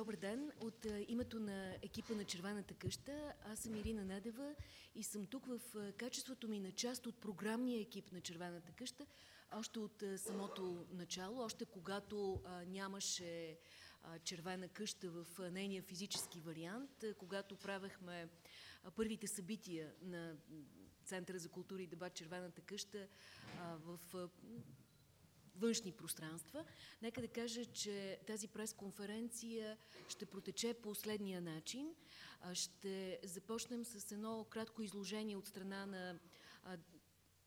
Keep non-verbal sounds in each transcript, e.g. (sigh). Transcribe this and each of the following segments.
Добър ден! От името на екипа на Червената къща, аз съм Ирина Недева и съм тук в качеството ми на част от програмния екип на Червената къща, още от самото начало, още когато нямаше Червена къща в нейния физически вариант, когато правехме първите събития на Центъра за култура и дебат Червената къща в външни пространства. Нека да кажа, че тази пресконференция ще протече по следния начин. Ще започнем с едно кратко изложение от страна на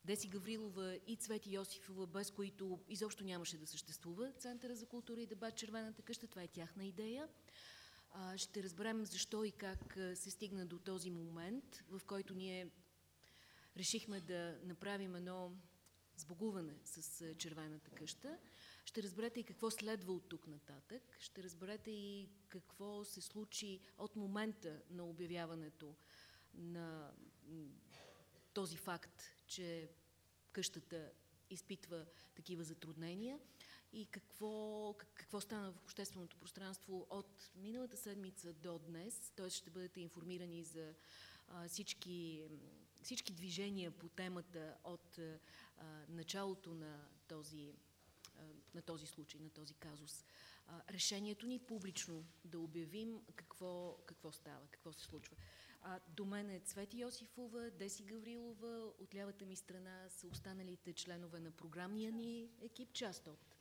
Деси Гаврилова и Цвети Йосифова, без които изобщо нямаше да съществува Центъра за култура и дебат Червената къща. Това е тяхна идея. Ще разберем защо и как се стигна до този момент, в който ние решихме да направим едно сбогуване с червената къща. Ще разберете и какво следва от тук нататък. Ще разберете и какво се случи от момента на обявяването на този факт, че къщата изпитва такива затруднения и какво, какво стана в общественото пространство от миналата седмица до днес. Т.е. ще бъдете информирани за а, всички, всички движения по темата от а, началото на този, на този случай, на този казус. Решението ни публично да обявим какво, какво става, какво се случва. А, до мен е Цвети Йосифова, Деси Гаврилова, от лявата ми страна са останалите членове на програмния ни екип, част от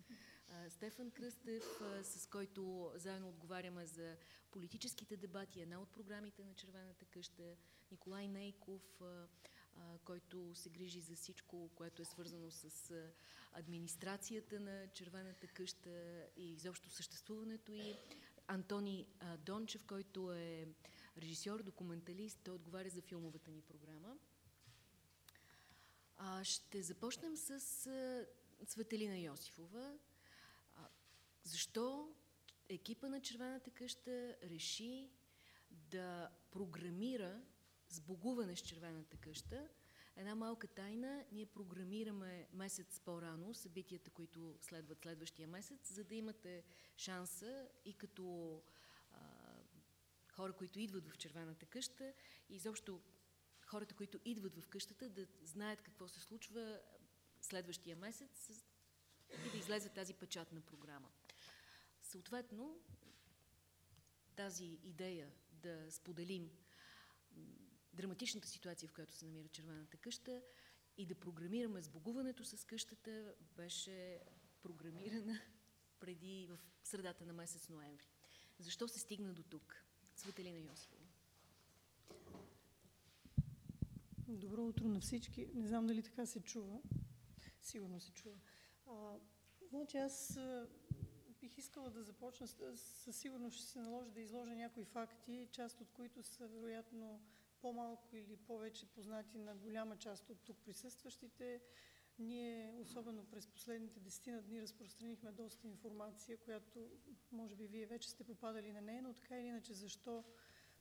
Стефан Кръстев, с който заедно отговаряме за политическите дебати, една от програмите на Червената къща, Николай Нейков, който се грижи за всичко, което е свързано с администрацията на Червената къща и изобщо съществуването и Антони Дончев, който е режисьор, документалист, той отговаря за филмовата ни програма. ще започнем с Светелина Йосифова. защо екипа на Червената къща реши да програмира сбогуване с червената къща. Една малка тайна, ние програмираме месец по-рано събитията, които следват следващия месец, за да имате шанса и като а, хора, които идват в червената къща и изобщо хората, които идват в къщата, да знаят какво се случва следващия месец и да излезе тази печатна програма. Съответно, тази идея да споделим драматичната ситуация, в която се намира Червената къща и да програмираме сбогуването с къщата беше програмирана (laughs) преди в средата на месец ноември. Защо се стигна до тук? Светелина Йосифова. Добро утро на всички. Не знам дали така се чува. Сигурно се чува. А, значи аз бих искала да започна, със сигурност ще се наложи да изложа някои факти, част от които са вероятно по-малко или повече познати на голяма част от тук присъстващите. Ние, особено през последните десетина дни, разпространихме доста информация, която може би вие вече сте попадали на нея, но така или иначе защо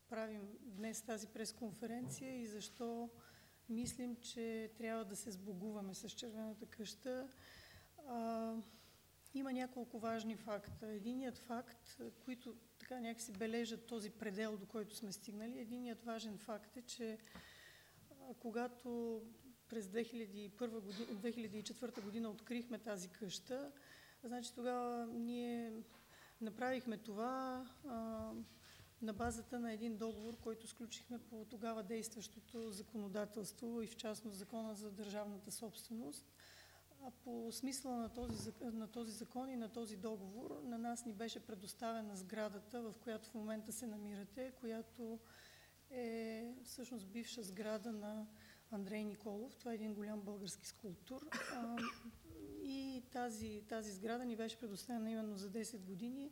правим днес тази пресконференция и защо мислим, че трябва да се сбогуваме с червената къща. А, има няколко важни факта. Единият факт, които така някакси бележат този предел, до който сме стигнали, единият важен факт е, че когато през 2001 година, 2004 година открихме тази къща, значи тогава ние направихме това на базата на един договор, който сключихме по тогава действащото законодателство и в частност закона за държавната собственост. А по смисъла на този, на този закон и на този договор на нас ни беше предоставена сградата, в която в момента се намирате, която е всъщност бивша сграда на Андрей Николов. Това е един голям български скулптур. А, и тази, тази сграда ни беше предоставена именно за 10 години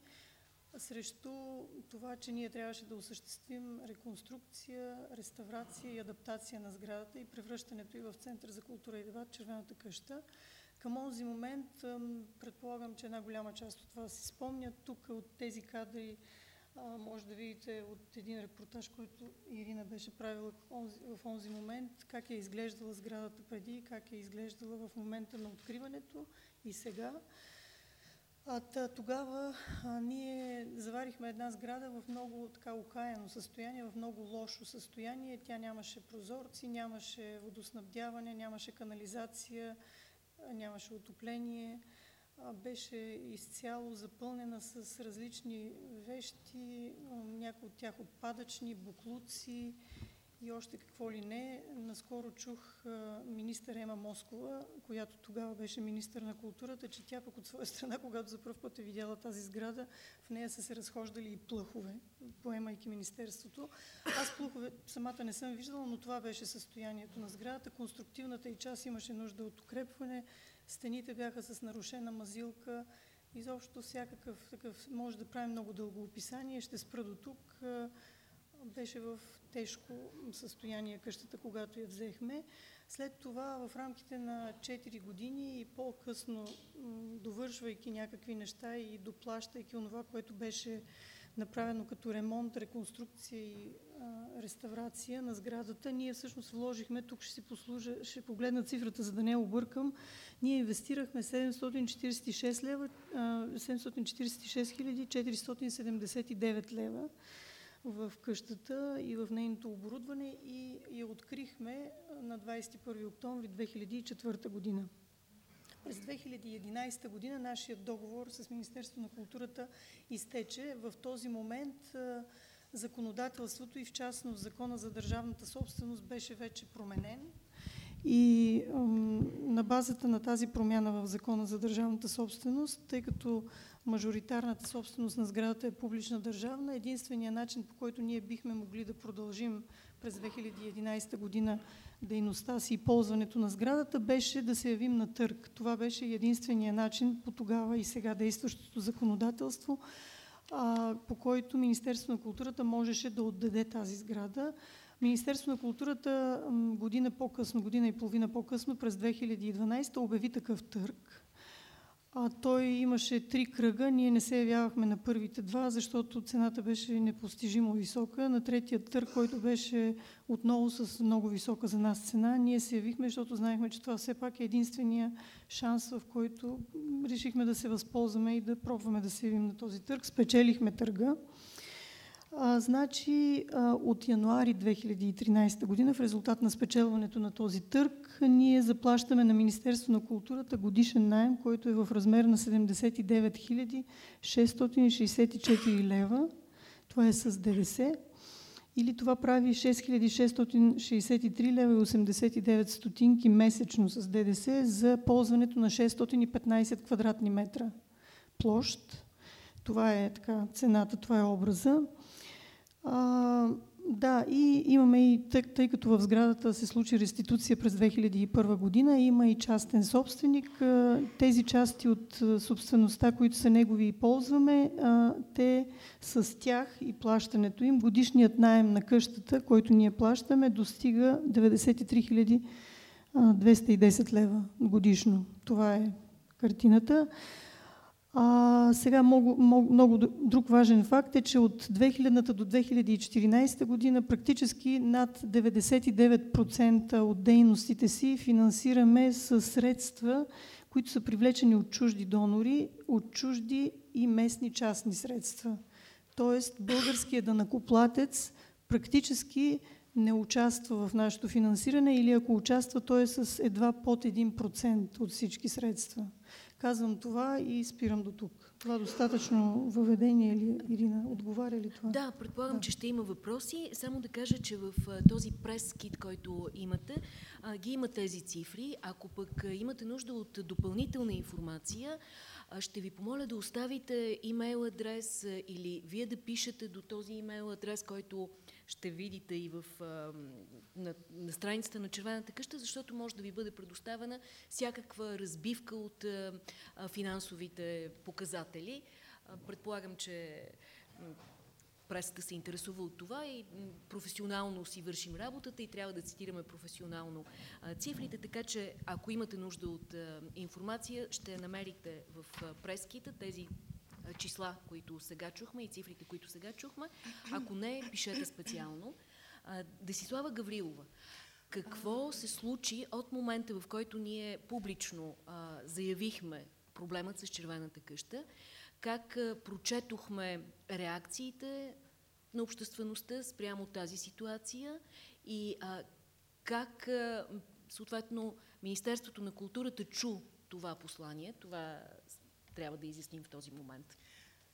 срещу това, че ние трябваше да осъществим реконструкция, реставрация и адаптация на сградата и превръщането и в Център за култура и дебат Червената къща. Към онзи момент, предполагам, че една голяма част от вас си спомнят, тук от тези кадри може да видите от един репортаж, който Ирина беше правила в онзи момент, как е изглеждала сградата преди, как е изглеждала в момента на откриването и сега. Тогава ние заварихме една сграда в много така окаяно състояние, в много лошо състояние. Тя нямаше прозорци, нямаше водоснабдяване, нямаше канализация, нямаше отопление. Беше изцяло запълнена с различни вещи, някои от тях отпадъчни, буклуци, и още какво ли не. Наскоро чух министър Ема Москова, която тогава беше министър на културата, че тя пък от своя страна, (laughs) когато за първ път е видяла тази сграда, в нея са се разхождали и плъхове, поемайки министерството. Аз плъхове самата не съм виждала, но това беше състоянието на сградата. Конструктивната и част имаше нужда от укрепване, стените бяха с нарушена мазилка, изобщо всякакъв такъв, може да правим много дълго описание, ще спра до тук. Беше в тежко състояние къщата, когато я взехме. След това в рамките на 4 години и по-късно, довършвайки някакви неща и доплащайки това, което беше направено като ремонт, реконструкция и а, реставрация на сградата, ние всъщност вложихме, тук ще си послужа, ще погледна цифрата, за да не объркам, ние инвестирахме 746 лева, а, 746 479 лева в къщата и в нейното оборудване и я открихме на 21 октомври 2004 година. През 2011 година нашият договор с Министерство на културата изтече. В този момент законодателството и в частност закона за държавната собственост беше вече променен. И на базата на тази промяна в закона за държавната собственост, тъй като мажоритарната собственост на сградата е публична държавна. Единственият начин, по който ние бихме могли да продължим през 2011 година дейността си и ползването на сградата, беше да се явим на търг. Това беше единствения начин по тогава и сега действащото законодателство, по който Министерство на културата можеше да отдаде тази сграда. Министерство на културата година по-късно, година и половина по-късно, през 2012 обяви такъв търг а, той имаше три кръга. Ние не се явявахме на първите два, защото цената беше непостижимо висока. На третия търг, който беше отново с много висока за нас цена, ние се явихме, защото знаехме, че това все пак е единствения шанс, в който решихме да се възползваме и да пробваме да се явим на този търг. Спечелихме търга. Значи от януари 2013 година в резултат на спечелването на този търг ние заплащаме на Министерство на културата годишен найем, който е в размер на 79 664 лева. Това е с ДДС. Или това прави 6663 лева и 89 стотинки месечно с ДДС за ползването на 615 квадратни метра площ. Това е така цената, това е образа. А, да, и имаме и, тъй, тъй като в сградата се случи реституция през 2001 година, има и частен собственик. Тези части от собствеността, които са негови и ползваме, те с тях и плащането им, годишният найем на къщата, който ние плащаме, достига 93 210 лева годишно. Това е картината. А, сега много, много, много друг важен факт е, че от 2000 до 2014 година практически над 99% от дейностите си финансираме с средства, които са привлечени от чужди донори, от чужди и местни частни средства. Тоест българският данакоплатец практически не участва в нашето финансиране или ако участва, то е с едва под 1% от всички средства. Казвам това и спирам до тук. Това достатъчно въведение ли, Ирина? Отговаря ли това? Да, предполагам, да. че ще има въпроси. Само да кажа, че в този прес-кит, който имате, ги има тези цифри. Ако пък имате нужда от допълнителна информация, ще ви помоля да оставите имейл адрес или вие да пишете до този имейл адрес, който ще видите и в, на, на страницата на Червената къща, защото може да ви бъде предоставена всякаква разбивка от финансовите показатели. Предполагам, че пресата се интересува от това и професионално си вършим работата и трябва да цитираме професионално цифрите, така че ако имате нужда от информация, ще намерите в преските тези числа, които сега чухме и цифрите, които сега чухме. Ако не, пишете специално. Десислава Гаврилова, какво се случи от момента, в който ние публично заявихме проблемът с червената къща, как прочетохме реакциите на обществеността спрямо тази ситуация и а, как а, съответно Министерството на културата чу това послание. Това трябва да изясним в този момент.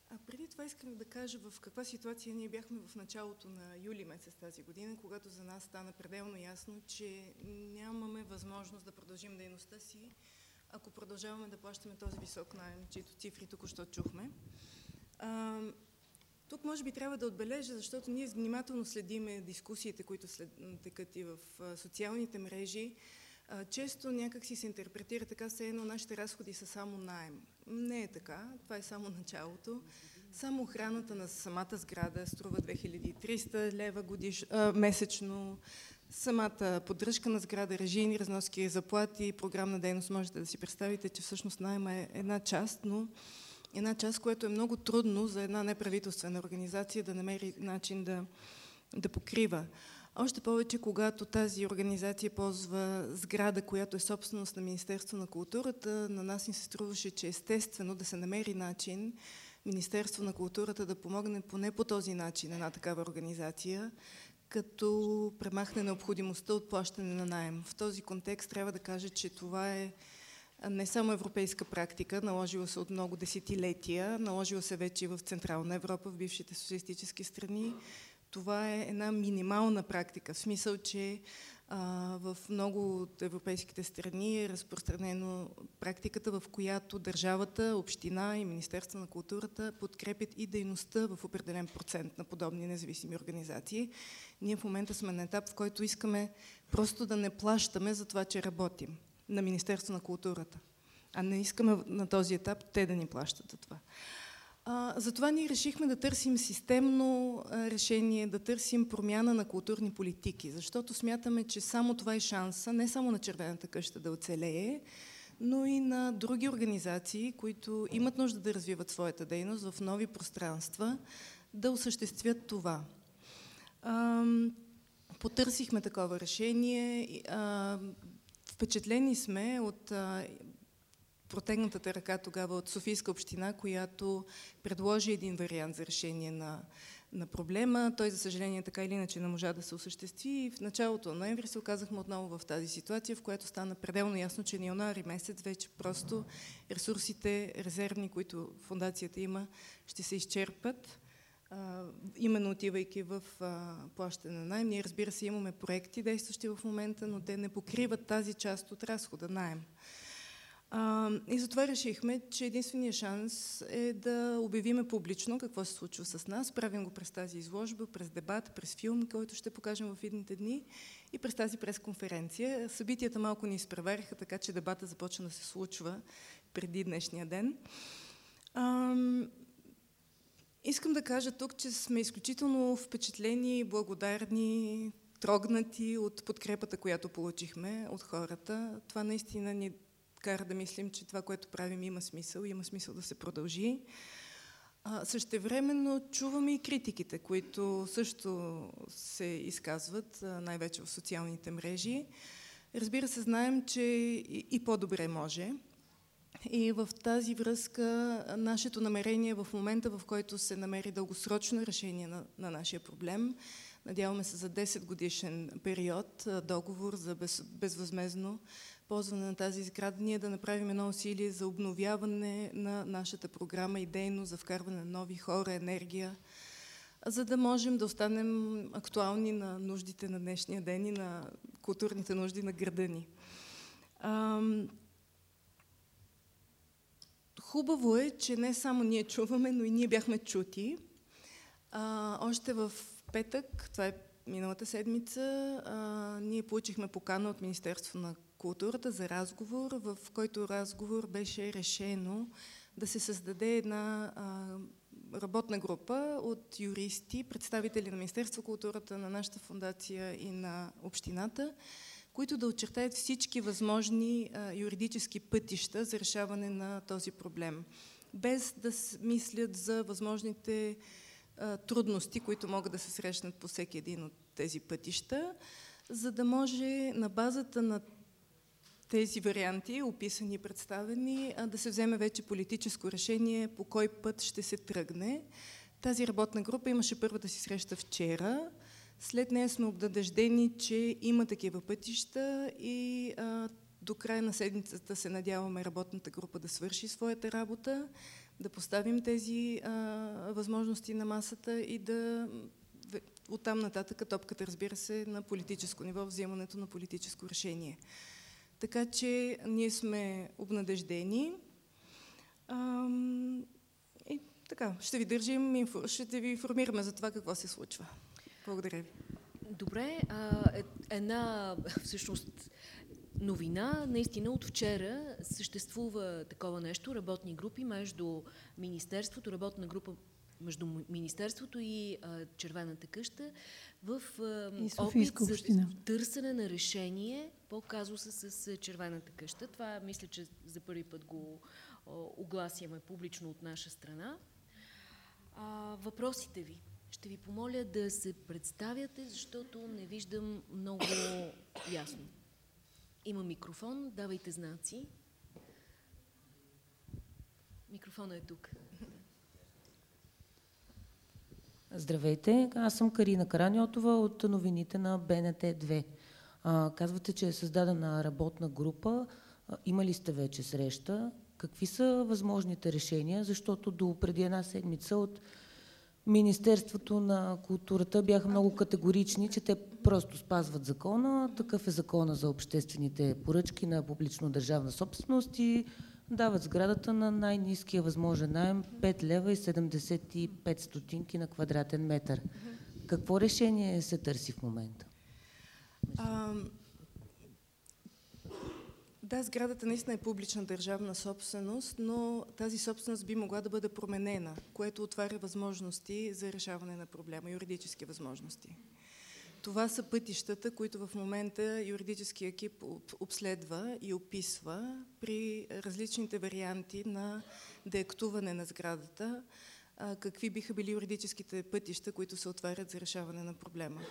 А преди това искам да кажа в каква ситуация ние бяхме в началото на юли месец тази година, когато за нас стана пределно ясно, че нямаме възможност да продължим дейността си, ако продължаваме да плащаме този висок найем, чието цифри току-що чухме. А, тук може би трябва да отбележа, защото ние внимателно следиме дискусиите, които след, текат и в социалните мрежи. А, често някак си се интерпретира така, все едно нашите разходи са само найем. Не е така, това е само началото. Само охраната на самата сграда струва 2300 лева годиш, а, месечно. Самата поддръжка на сграда, режийни разноски, заплати, програмна дейност, можете да си представите, че всъщност найма е една част, но една част, което е много трудно за една неправителствена организация да намери начин да, да покрива. Още повече, когато тази организация ползва сграда, която е собственост на Министерство на културата, на нас ни се струваше, че естествено да се намери начин Министерство на културата да помогне поне по този начин една такава организация, като премахне необходимостта от плащане на найем. В този контекст трябва да кажа, че това е не само европейска практика, наложила се от много десетилетия, наложила се вече и в Централна Европа, в бившите социалистически страни. Това е една минимална практика, в смисъл, че а, в много от европейските страни е разпространено практиката, в която държавата, община и Министерство на културата подкрепят и дейността в определен процент на подобни независими организации. Ние в момента сме на етап, в който искаме просто да не плащаме за това, че работим на Министерство на културата. А не искаме на този етап те да ни плащат за това. А, затова ние решихме да търсим системно решение, да търсим промяна на културни политики, защото смятаме, че само това е шанса, не само на Червената къща да оцелее, но и на други организации, които имат нужда да развиват своята дейност в нови пространства, да осъществят това. А, потърсихме такова решение. А, Впечатлени сме от а, протегнатата ръка тогава от Софийска община, която предложи един вариант за решение на, на проблема. Той, за съжаление, така или иначе не можа да се осъществи и в началото на ноември се оказахме отново в тази ситуация, в която стана пределно ясно, че на януари месец вече просто ресурсите резервни, които фундацията има, ще се изчерпат именно отивайки в а, плащане на найем. Ние разбира се имаме проекти действащи в момента, но те не покриват тази част от разхода найем. А, и затова решихме, че единственият шанс е да обявиме публично какво се случва с нас. Правим го през тази изложба, през дебат, през филм, който ще покажем в идните дни и през тази пресконференция. Събитията малко ни изпревариха, така че дебата започна да се случва преди днешния ден. А, Искам да кажа тук, че сме изключително впечатлени, благодарни, трогнати от подкрепата, която получихме от хората. Това наистина ни кара да мислим, че това, което правим, има смисъл, има смисъл да се продължи. Същевременно чуваме и критиките, които също се изказват, най-вече в социалните мрежи. Разбира се, знаем, че и, и по-добре може. И в тази връзка нашето намерение в момента, в който се намери дългосрочно решение на, на нашия проблем, надяваме се за 10 годишен период договор за без, безвъзмезно ползване на тази сграда, ние да направим едно усилие за обновяване на нашата програма и за вкарване на нови хора, енергия, за да можем да останем актуални на нуждите на днешния ден и на културните нужди на града ни. Хубаво е, че не само ние чуваме, но и ние бяхме чути. А, още в петък, това е миналата седмица, а, ние получихме покана от Министерство на културата за разговор, в който разговор беше решено да се създаде една а, работна група от юристи, представители на Министерство културата, на нашата фундация и на общината, които да очертаят всички възможни а, юридически пътища за решаване на този проблем, без да мислят за възможните а, трудности, които могат да се срещнат по всеки един от тези пътища, за да може на базата на тези варианти, описани и представени, да се вземе вече политическо решение по кой път ще се тръгне. Тази работна група имаше първата си среща вчера. След нея сме обнадеждени, че има такива пътища и а, до края на седмицата се надяваме работната група да свърши своята работа, да поставим тези а, възможности на масата и да оттам нататък топката, разбира се, на политическо ниво, вземането на политическо решение. Така че ние сме обнадеждени. А, и така, ще ви държим, ще ви информираме за това какво се случва. Благодаря ви. Добре, а, е, една всъщност новина. Наистина от вчера съществува такова нещо, работни групи между Министерството, работна група между Министерството и а, Червената къща в а, опит за търсене на решение по казуса с Червената къща. Това мисля, че за първи път го а, огласяме публично от наша страна. А, въпросите ви. Ще ви помоля да се представяте, защото не виждам много ясно. Има микрофон, давайте знаци. Микрофонът е тук. Здравейте, аз съм Карина Караниотова от новините на БНТ2. А, казвате, че е създадена работна група. А, има ли сте вече среща? Какви са възможните решения? Защото до преди една седмица от Министерството на културата бяха много категорични, че те просто спазват закона. Такъв е закона за обществените поръчки на публично-държавна собственост и дават сградата на най-низкия възможен найем 5 лева и 75 стотинки на квадратен метър. Какво решение се търси в момента? А, да, сградата наистина е публична държавна собственост, но тази собственост би могла да бъде променена, което отваря възможности за решаване на проблема, юридически възможности. Това са пътищата, които в момента юридически екип обследва и описва при различните варианти на деактуване на сградата, какви биха били юридическите пътища, които се отварят за решаване на проблема.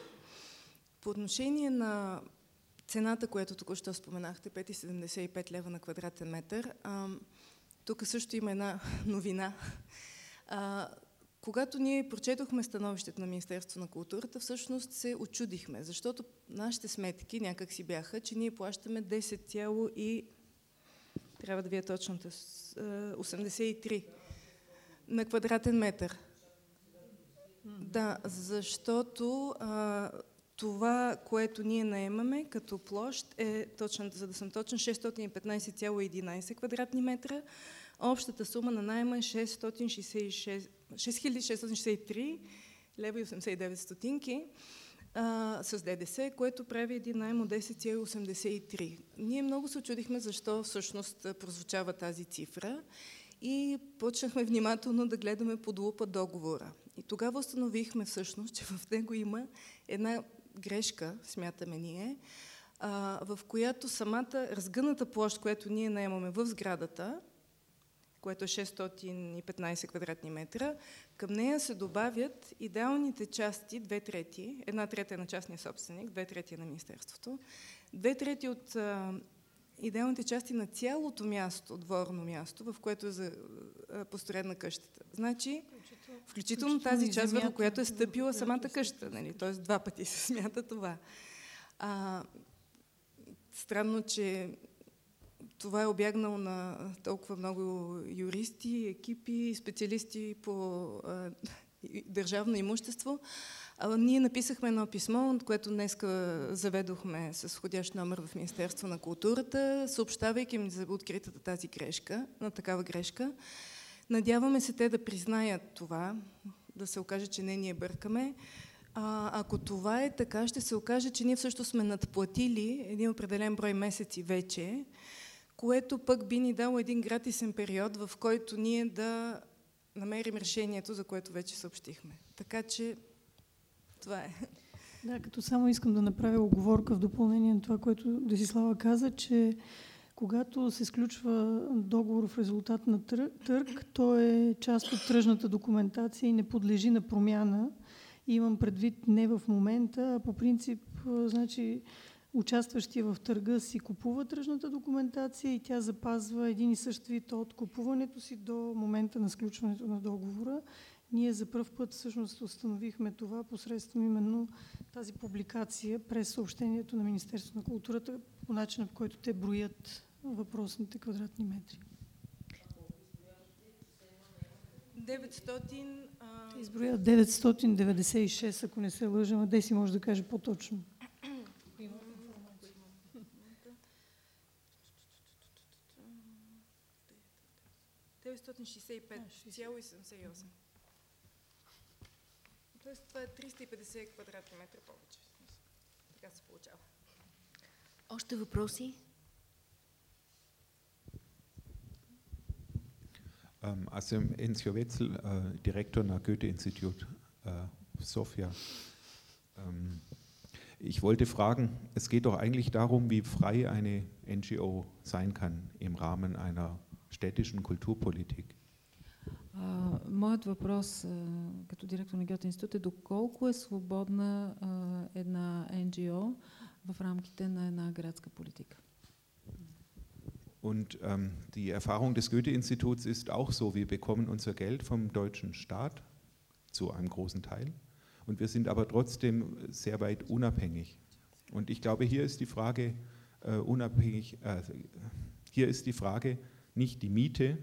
По отношение на цената, която току-що споменахте, 5,75 лева на квадратен метър, тук също има една (laughs) новина. Когато ние прочетохме становището на Министерство на културата, всъщност се очудихме, защото нашите сметки някак си бяха, че ние плащаме 10, и трябва да ви е точната, 83 на квадратен метър. Да, защото а, това, което ние наемаме като площ е, точно, за да съм точен, 615,11 квадратни метра. Общата сума на найема е 666 6663 лева и 89 стотинки а, с ДДС, което прави един найем от 10,83. Ние много се очудихме защо всъщност прозвучава тази цифра и почнахме внимателно да гледаме под лупа договора. И тогава установихме всъщност, че в него има една грешка, смятаме ние, а, в която самата разгъната площ, която ние наемаме в сградата, което е 615 квадратни метра. Към нея се добавят идеалните части, две трети, една трета е на частния собственик, две трети е на Министерството, две трети от а, идеалните части на цялото място, дворно място, в което е за, а, построена къщата. Значи, включително, включително тази част, върху която е стъпила самата къща, нали? т.е. два пъти се (laughs) смята това. А, странно, че това е обягнало на толкова много юристи, екипи, специалисти по а, държавно имущество. А, ние написахме едно писмо, което днес заведохме с входящ номер в Министерство на културата, съобщавайки им за откритата тази грешка, на такава грешка. Надяваме се те да признаят това, да се окаже, че не ние бъркаме. А, ако това е така, ще се окаже, че ние всъщност сме надплатили един определен брой месеци вече, което пък би ни дало един гратисен период, в който ние да намерим решението, за което вече съобщихме. Така че това е. Да, като само искам да направя оговорка в допълнение на това, което Десислава каза, че когато се сключва договор в резултат на търг, то е част от тръжната документация и не подлежи на промяна. Имам предвид не в момента, а по принцип, значи, участващия в търга си купува тръжната документация и тя запазва един и същ вид от купуването си до момента на сключването на договора. Ние за първ път всъщност установихме това посредством именно тази публикация през съобщението на Министерството на културата по начина, по който те броят въпросните квадратни метри. 900... А... Изброя 996, ако не се лъжа, а Деси може да каже по-точно. 965,78. Тоест това е 350 квадратни метра повече. Така се получава. Още въпроси? Ähm, also Enzio Wetzel, äh, Direktor nach Goethe-Institut äh, Sofia. Ähm, ich wollte fragen, es geht doch eigentlich darum, wie frei eine NGO sein kann im Rahmen einer städtischen Kulturpolitik. А, моят въпрос а, като директор на Гьоте институт е доколко е свободна а, една НГО в рамките на една градска политика? Und ähm, die Erfahrung des Goethe-Instituts ist auch so, wir bekommen unser Geld vom deutschen Staat zu einem großen Teil und wir sind aber trotzdem sehr weit unabhängig. Und ich glaube, hier ist die Frage äh, unabhängig, äh, hier ist die Frage nicht die Miete,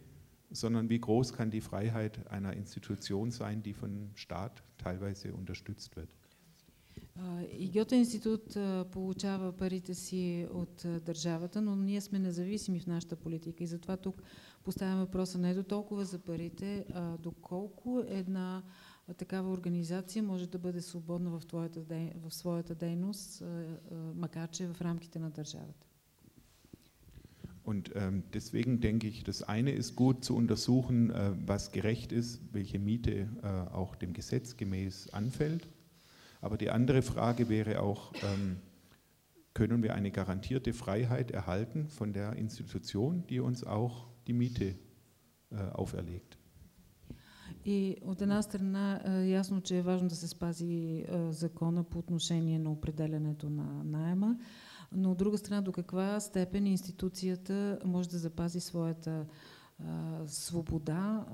sondern wie groß kann die Freiheit einer Institution sein, die vom Staat teilweise unterstützt wird. И Гьоте институт получава парите си от държавата, но ние сме независими в нашата политика и затова тук поставяме въпроса не до толкова за парите, а доколко една такава организация може да бъде свободна в, твоята, в своята дейност, макар че в рамките на държавата. Und ähm, deswegen denke ich, das eine ist gut zu untersuchen, äh, was gerecht ist, welche Miete äh, auch dem Gesetz gemäß anfällt. Aber die andere Frage wäre auch, ähm, können wir eine garantierte Freiheit erhalten von der Institution, die uns auch die Miete äh, auferlegt? И от една страна е ясно, че е важно да се спази е, закона по отношение на определенето на найема, Но от друга страна до каква степен институцията може да запази своята свобода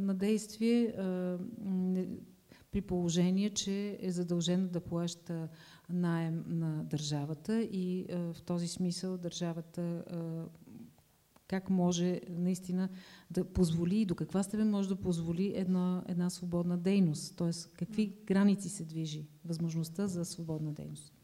на действие при положение, че е задължена да плаща найем на държавата и в този смисъл държавата как може наистина да позволи и до каква степен може да позволи една, една свободна дейност, т.е. какви граници се движи възможността за свободна дейност.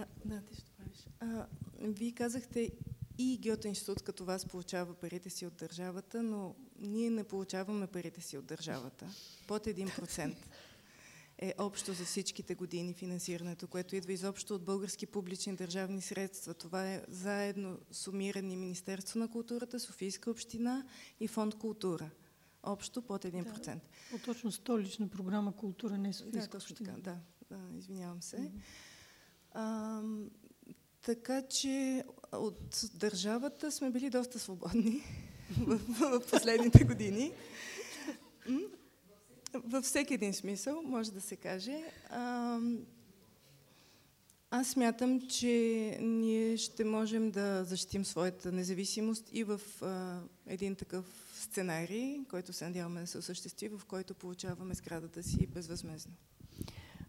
А, да, ти ще правиш. А, вие казахте и Гьоте институт като вас получава парите си от държавата, но ние не получаваме парите си от държавата. Под 1% (laughs) е общо за всичките години финансирането, което идва изобщо от български публични държавни средства. Това е заедно сумирани Министерство на културата, Софийска община и Фонд култура. Общо под 1%. Да, по-точно столична програма култура, не Софийска да, точно така, да, да, извинявам се. Mm-hmm. А, така че от държавата сме били доста свободни (laughs) в, последните години. Във всеки един смисъл, може да се каже. А, аз смятам, че ние ще можем да защитим своята независимост и в а, един такъв сценарий, който се надяваме да се осъществи, в който получаваме сградата си безвъзмезно.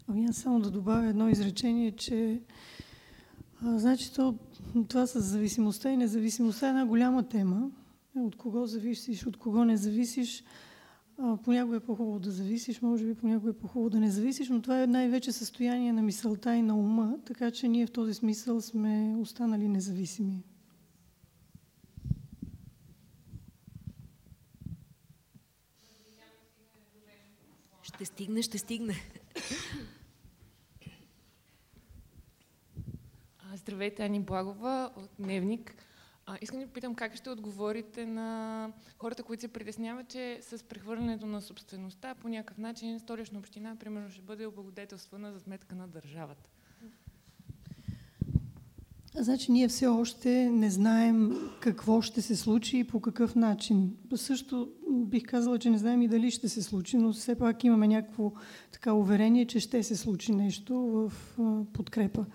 Ами аз само да добавя едно изречение, че а, значи то, това с зависимостта и независимостта е една голяма тема. От кого зависиш, от кого не зависиш. А, понякога е по-хубаво да зависиш, може би понякога е по-хубаво да не зависиш, но това е най-вече състояние на мисълта и на ума, така че ние в този смисъл сме останали независими. Ще стигне, ще стигне. Здравейте, Ани Благова от Дневник. А, искам да попитам как ще отговорите на хората, които се притесняват, че с прехвърлянето на собствеността по някакъв начин столична община, примерно, ще бъде облагодетелствана за сметка на държавата. Значи ние все още не знаем какво ще се случи и по какъв начин. Също бих казала, че не знаем и дали ще се случи, но все пак имаме някакво така уверение, че ще се случи нещо в подкрепа.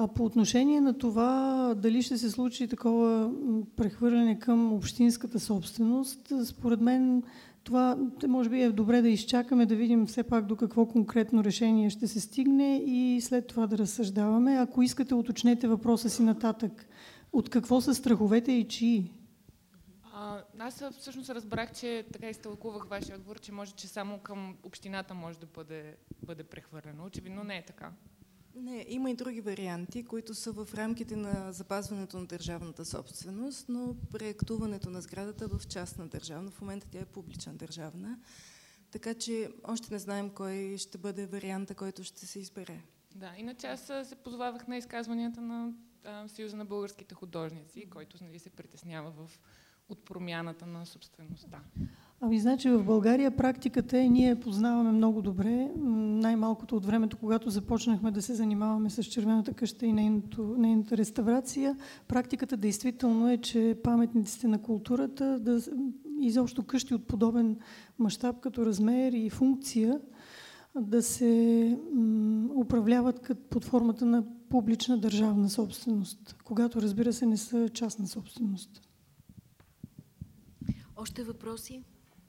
А по отношение на това дали ще се случи такова прехвърляне към общинската собственост, според мен това може би е добре да изчакаме, да видим все пак до какво конкретно решение ще се стигне и след това да разсъждаваме. Ако искате, уточнете въпроса си нататък. От какво са страховете и чии? А, аз всъщност разбрах, че така изтълкувах вашия отговор, че може, че само към общината може да бъде, бъде прехвърлено. Очевидно не е така. Не, има и други варианти, които са в рамките на запазването на държавната собственост, но преактуването на сградата в частна държавна. В момента тя е публична държавна. Така че още не знаем кой ще бъде варианта, който ще се избере. Да, иначе аз се позовавах на изказванията на а, Съюза на българските художници, който нали, се притеснява в, от промяната на собствеността. Ами, значи в България практиката е, ние познаваме много добре, най-малкото от времето, когато започнахме да се занимаваме с червената къща и нейното, нейната реставрация. Практиката действително е, че паметниците на културата, да, изобщо къщи от подобен мащаб като размер и функция, да се управляват като под формата на публична държавна собственост, когато разбира се не са частна собственост. Още въпроси?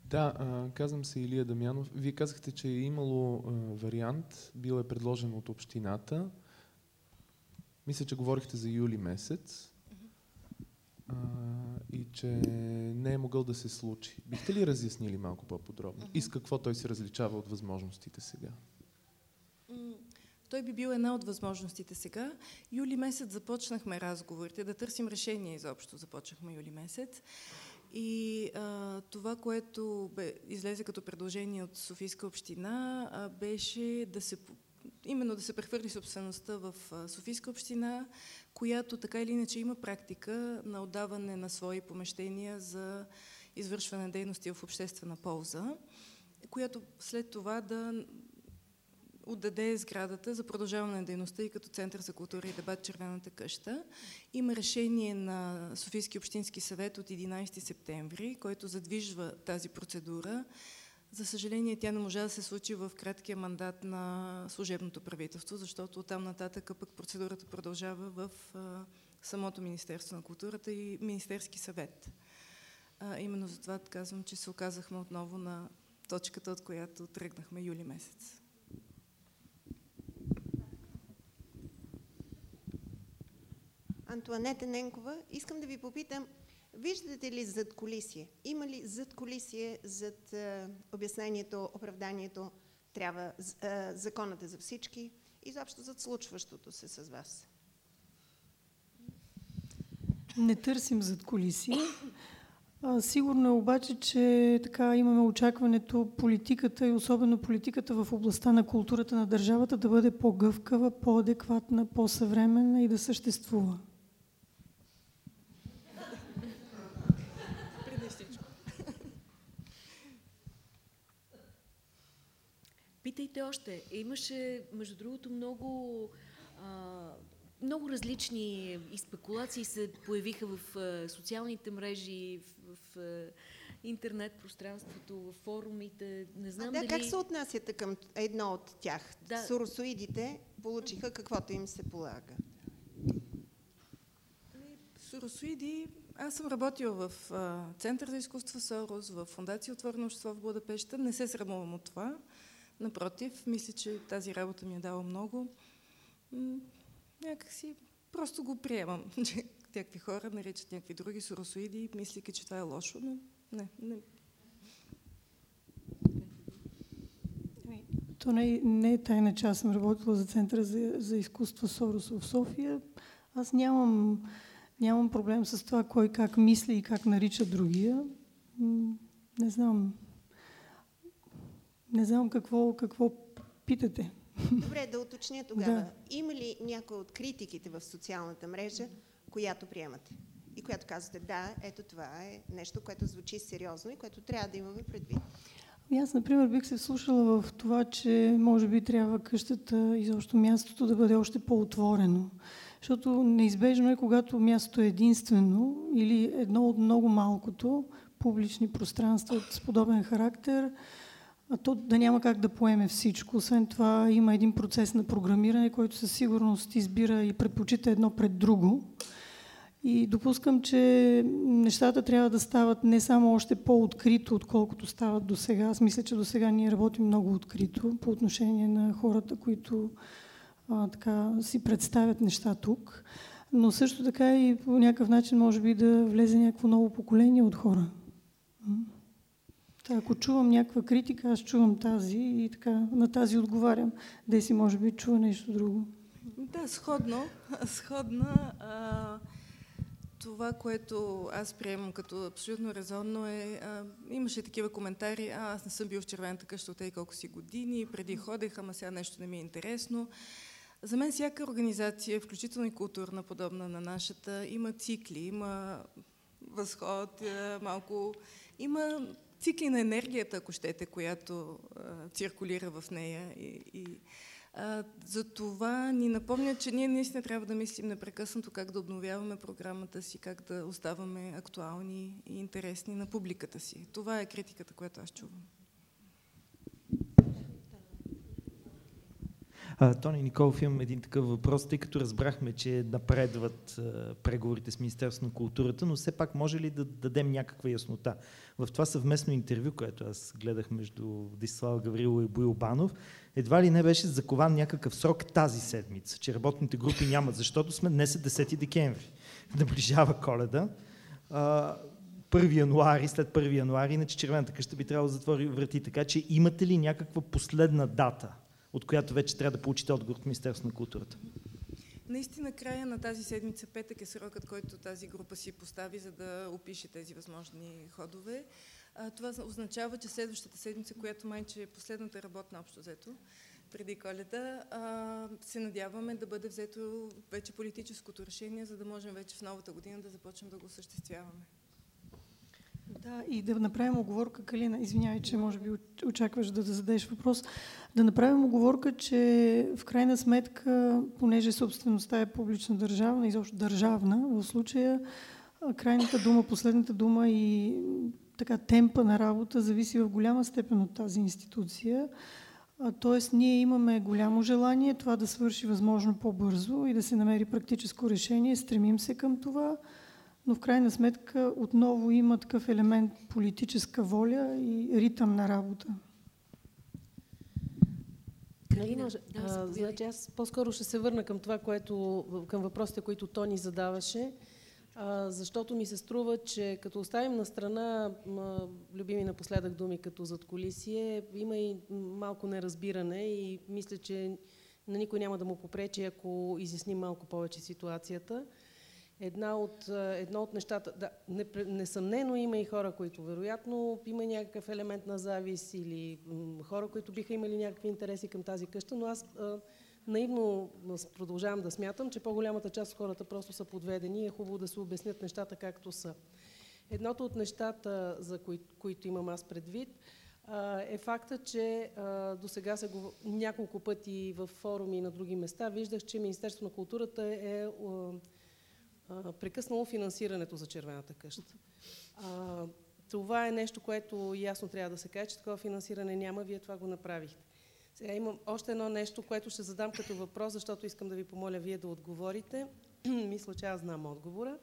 Да, казвам се Илия Дамянов. Вие казахте, че е имало вариант, бил е предложен от общината. Мисля, че говорихте за юли месец а, и че не е могъл да се случи. Бихте ли разяснили малко по-подробно? И с какво той се различава от възможностите сега? Той би бил една от възможностите сега. Юли месец започнахме разговорите, да търсим решение изобщо. Започнахме юли месец. И а, това, което бе, излезе като предложение от Софийска община, а, беше да се именно да се прехвърли собствеността в Софийска община, която така или иначе има практика на отдаване на свои помещения за извършване на дейности в обществена полза, която след това да отдаде сградата за продължаване на дейността и като Център за култура и дебат Червената къща. Има решение на Софийски общински съвет от 11 септември, който задвижва тази процедура. За съжаление, тя не можа да се случи в краткия мандат на служебното правителство, защото оттам нататък пък процедурата продължава в самото Министерство на културата и Министерски съвет. Именно затова казвам, че се оказахме отново на точката, от която тръгнахме юли месец. Антуанета Ненкова, искам да ви попитам, виждате ли зад колисие? Има ли зад колисие, зад а, обяснението, оправданието, трябва а, законът е за всички, изобщо зад случващото се с вас? Не търсим зад колисие. Сигурно е обаче, че така имаме очакването политиката и особено политиката в областта на културата на държавата да бъде по-гъвкава, по-адекватна, по-съвременна и да съществува. Питайте още. Имаше, между другото, много, а, много различни и спекулации се появиха в а, социалните мрежи, в, в а, интернет пространството, в форумите. Не знам а, да, дали... как се отнасяте към едно от тях? Да. Суросоидите получиха каквото им се полага. Суросоиди аз съм работила в а, Център за изкуство Сорос, в Фундация Отворено общество в Будапеща. Не се срамувам от това. Напротив, мисля, че тази работа ми е дала много. Някакси просто го приемам, (laughs) че някакви хора наричат някакви други суросоиди, мислики, че това е лошо, но не. не. То не, не е тайна, че аз съм работила за Центъра за, за изкуство Сорос в София. Аз нямам, нямам проблем с това кой как мисли и как нарича другия. Не знам. Не знам какво, какво питате. Добре, да уточня тогава. Да. Има ли някой от критиките в социалната мрежа, която приемате? И която казвате, да, ето това е нещо, което звучи сериозно и което трябва да имаме предвид. Ами аз, например, бих се слушала в това, че може би трябва къщата и защо мястото да бъде още по-отворено. Защото неизбежно е, когато мястото е единствено или едно от много малкото, публични пространства с подобен характер, а то да няма как да поеме всичко. Освен това има един процес на програмиране, който със сигурност избира и предпочита едно пред друго. И допускам, че нещата трябва да стават не само още по-открито, отколкото стават до сега. Аз мисля, че до сега ние работим много открито по отношение на хората, които а, така, си представят неща тук. Но също така и по някакъв начин може би да влезе някакво ново поколение от хора. Та, ако чувам някаква критика, аз чувам тази и така на тази отговарям. Деси може би чува нещо друго. Да, сходно. (laughs) Сходна. А, това, което аз приемам като абсолютно резонно е, а, имаше такива коментари, а, аз не съм бил в червената къща от колко си години, преди ходех, ама сега нещо не ми е интересно. За мен всяка организация, включително и културна, подобна на нашата, има цикли, има възход, малко... Има цикли на енергията, ако щете, която а, циркулира в нея. И, и, а, за това ни напомня, че ние наистина трябва да мислим непрекъснато как да обновяваме програмата си, как да оставаме актуални и интересни на публиката си. Това е критиката, която аз чувам. Тони Николов, имам един такъв въпрос, тъй като разбрахме, че напредват преговорите с Министерството на културата, но все пак може ли да дадем някаква яснота? В това съвместно интервю, което аз гледах между Дислава Гаврилова и Боил Банов, едва ли не беше закован някакъв срок тази седмица, че работните групи нямат, защото сме днес е 10 декември. (laughs) Наближава коледа. А, 1 януари, след 1 януари, иначе червената къща би трябвало да затвори врати. Така че имате ли някаква последна дата от която вече трябва да получите отговор от Министерството на културата? Наистина, края на тази седмица, петък е срокът, който тази група си постави, за да опише тези възможни ходове. А, това означава, че следващата седмица, която майче е последната работна общо взето, преди коледа, а, се надяваме да бъде взето вече политическото решение, за да можем вече в новата година да започнем да го осъществяваме. Да, и да направим оговорка, Калина, извинявай, че може би очакваш да, да зададеш въпрос, да направим оговорка, че в крайна сметка, понеже собствеността е публична държавна, изобщо държавна, в случая крайната дума, последната дума и така темпа на работа зависи в голяма степен от тази институция. Тоест, ние имаме голямо желание това да свърши възможно по-бързо и да се намери практическо решение. Стремим се към това но в крайна сметка отново има такъв елемент политическа воля и ритъм на работа. Може? Да, а, значи аз по-скоро ще се върна към това, което, към въпросите, които Тони задаваше, а, защото ми се струва, че като оставим на страна м, любими напоследък думи като зад колисие, има и малко неразбиране и мисля, че на никой няма да му попречи, ако изясним малко повече ситуацията. Една от, едно от нещата, да, несъмнено има и хора, които вероятно има някакъв елемент на завис или хора, които биха имали някакви интереси към тази къща, но аз наивно продължавам да смятам, че по-голямата част от хората просто са подведени и е хубаво да се обяснят нещата както са. Едното от нещата, за кои, които имам аз предвид, е факта, че до сега се го, няколко пъти в форуми и на други места виждах, че Министерството на културата е прекъснало финансирането за червената къща. А, това е нещо, което ясно трябва да се каже, че такова финансиране няма, вие това го направихте. Сега имам още едно нещо, което ще задам като въпрос, защото искам да ви помоля вие да отговорите. (clears throat) Мисля, че аз знам отговора.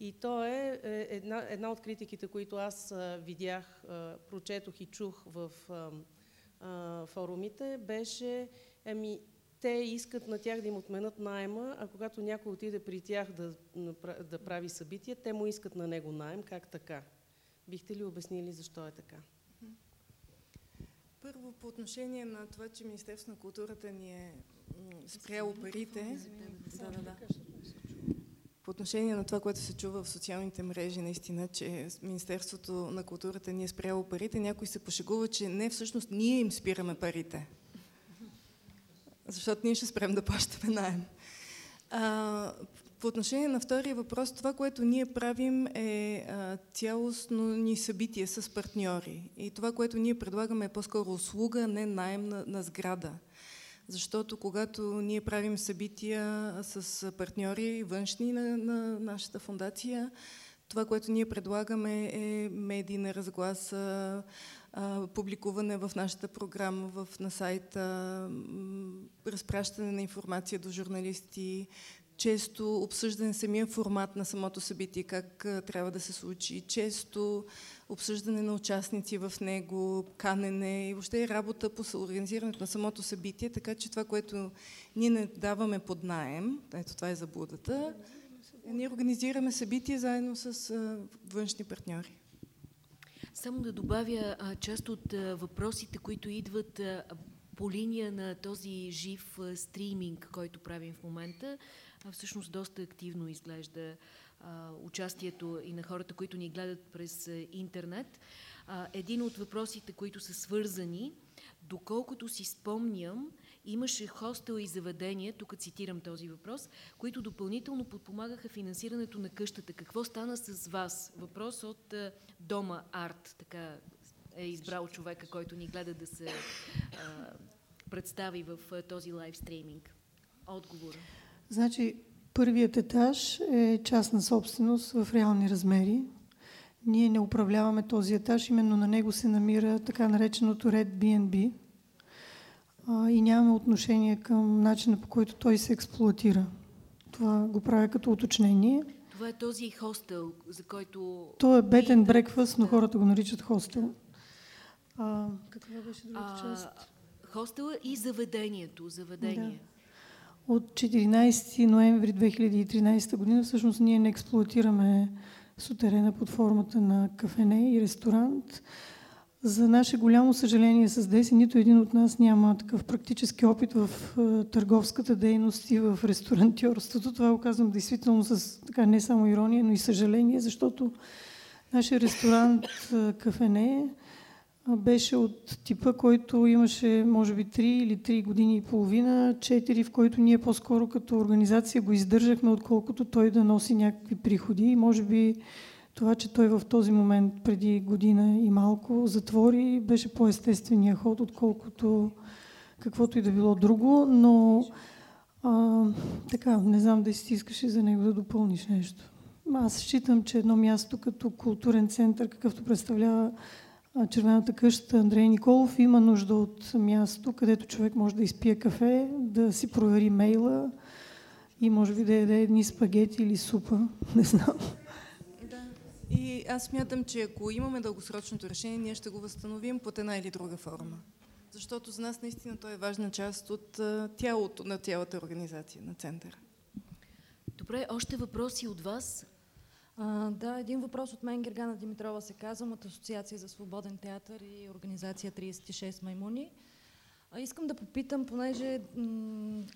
И то е, е една, една от критиките, които аз видях, прочетох и чух в а, а, форумите, беше, ами, те искат на тях да им отменят найема, а когато някой отиде при тях да, да прави събития, те му искат на него найем. Как така? Бихте ли обяснили защо е така? Първо, по отношение на това, че Министерството на културата ни е спряло парите. Да, да, да. По отношение на това, което се чува в социалните мрежи, наистина, че Министерството на културата ни е спряло парите, някой се пошегува, че не всъщност ние им спираме парите защото ние ще спрем да плащаме найем. А, по отношение на втория въпрос, това, което ние правим е а, цялостно ни събитие с партньори. И това, което ние предлагаме е по-скоро услуга, не найем на, на сграда. Защото когато ние правим събития с партньори външни на, на нашата фундация, Това, което ние предлагаме е медийна разгласа, публикуване в нашата програма, в, на сайта, разпращане на информация до журналисти, често обсъждане самия формат на самото събитие, как трябва да се случи, често обсъждане на участници в него, канене и въобще работа по организирането на самото събитие, така че това, което ние не даваме под наем, ето това е заблудата, ние организираме събитие заедно с външни партньори. Само да добавя част от въпросите, които идват по линия на този жив стриминг, който правим в момента, всъщност доста активно изглежда участието и на хората, които ни гледат през интернет. Един от въпросите, които са свързани, доколкото си спомням, имаше хостел и заведения, тук цитирам този въпрос, които допълнително подпомагаха финансирането на къщата. Какво стана с вас? Въпрос от Дома Арт, така е избрал човека, който ни гледа да се а, представи в този лайв стриминг. Отговор. Значи, първият етаж е частна собственост в реални размери. Ние не управляваме този етаж, именно на него се намира така нареченото Red BNB а, и нямаме отношение към начина по който той се експлуатира. Това го правя като уточнение. Това е този хостел, за който... То е and breakfast, но хората го наричат хостел. А, каква беше другата част? Хостела и заведението. Заведение. Да. От 14 ноември 2013 година всъщност ние не експлуатираме сутерена под формата на кафене и ресторант. За наше голямо съжаление с Деси, нито един от нас няма такъв практически опит в е, търговската дейност и в ресторантьорството. Това го казвам действително с така не само ирония, но и съжаление, защото нашия ресторант е, Кафене е, беше от типа, който имаше може би 3 или 3 години и половина, 4, в който ние по-скоро като организация го издържахме, отколкото той да носи някакви приходи. И може би това, че той в този момент, преди година и малко, затвори, беше по-естествения ход, отколкото каквото и да било друго, но а, така, не знам да си искаш за него да допълниш нещо. Аз считам, че едно място като културен център, какъвто представлява Червената къща Андрей Николов, има нужда от място, където човек може да изпие кафе, да си провери мейла и може би да яде едни спагети или супа, (laughs) не знам. И аз смятам, че ако имаме дългосрочното решение, ние ще го възстановим под една или друга форма. Защото за нас наистина той е важна част от тялото на цялата организация на центъра. Добре, още въпроси от вас? А, да, един въпрос от мен, Гергана Димитрова се казвам, от Асоциация за свободен театър и организация 36 маймуни. А, искам да попитам, понеже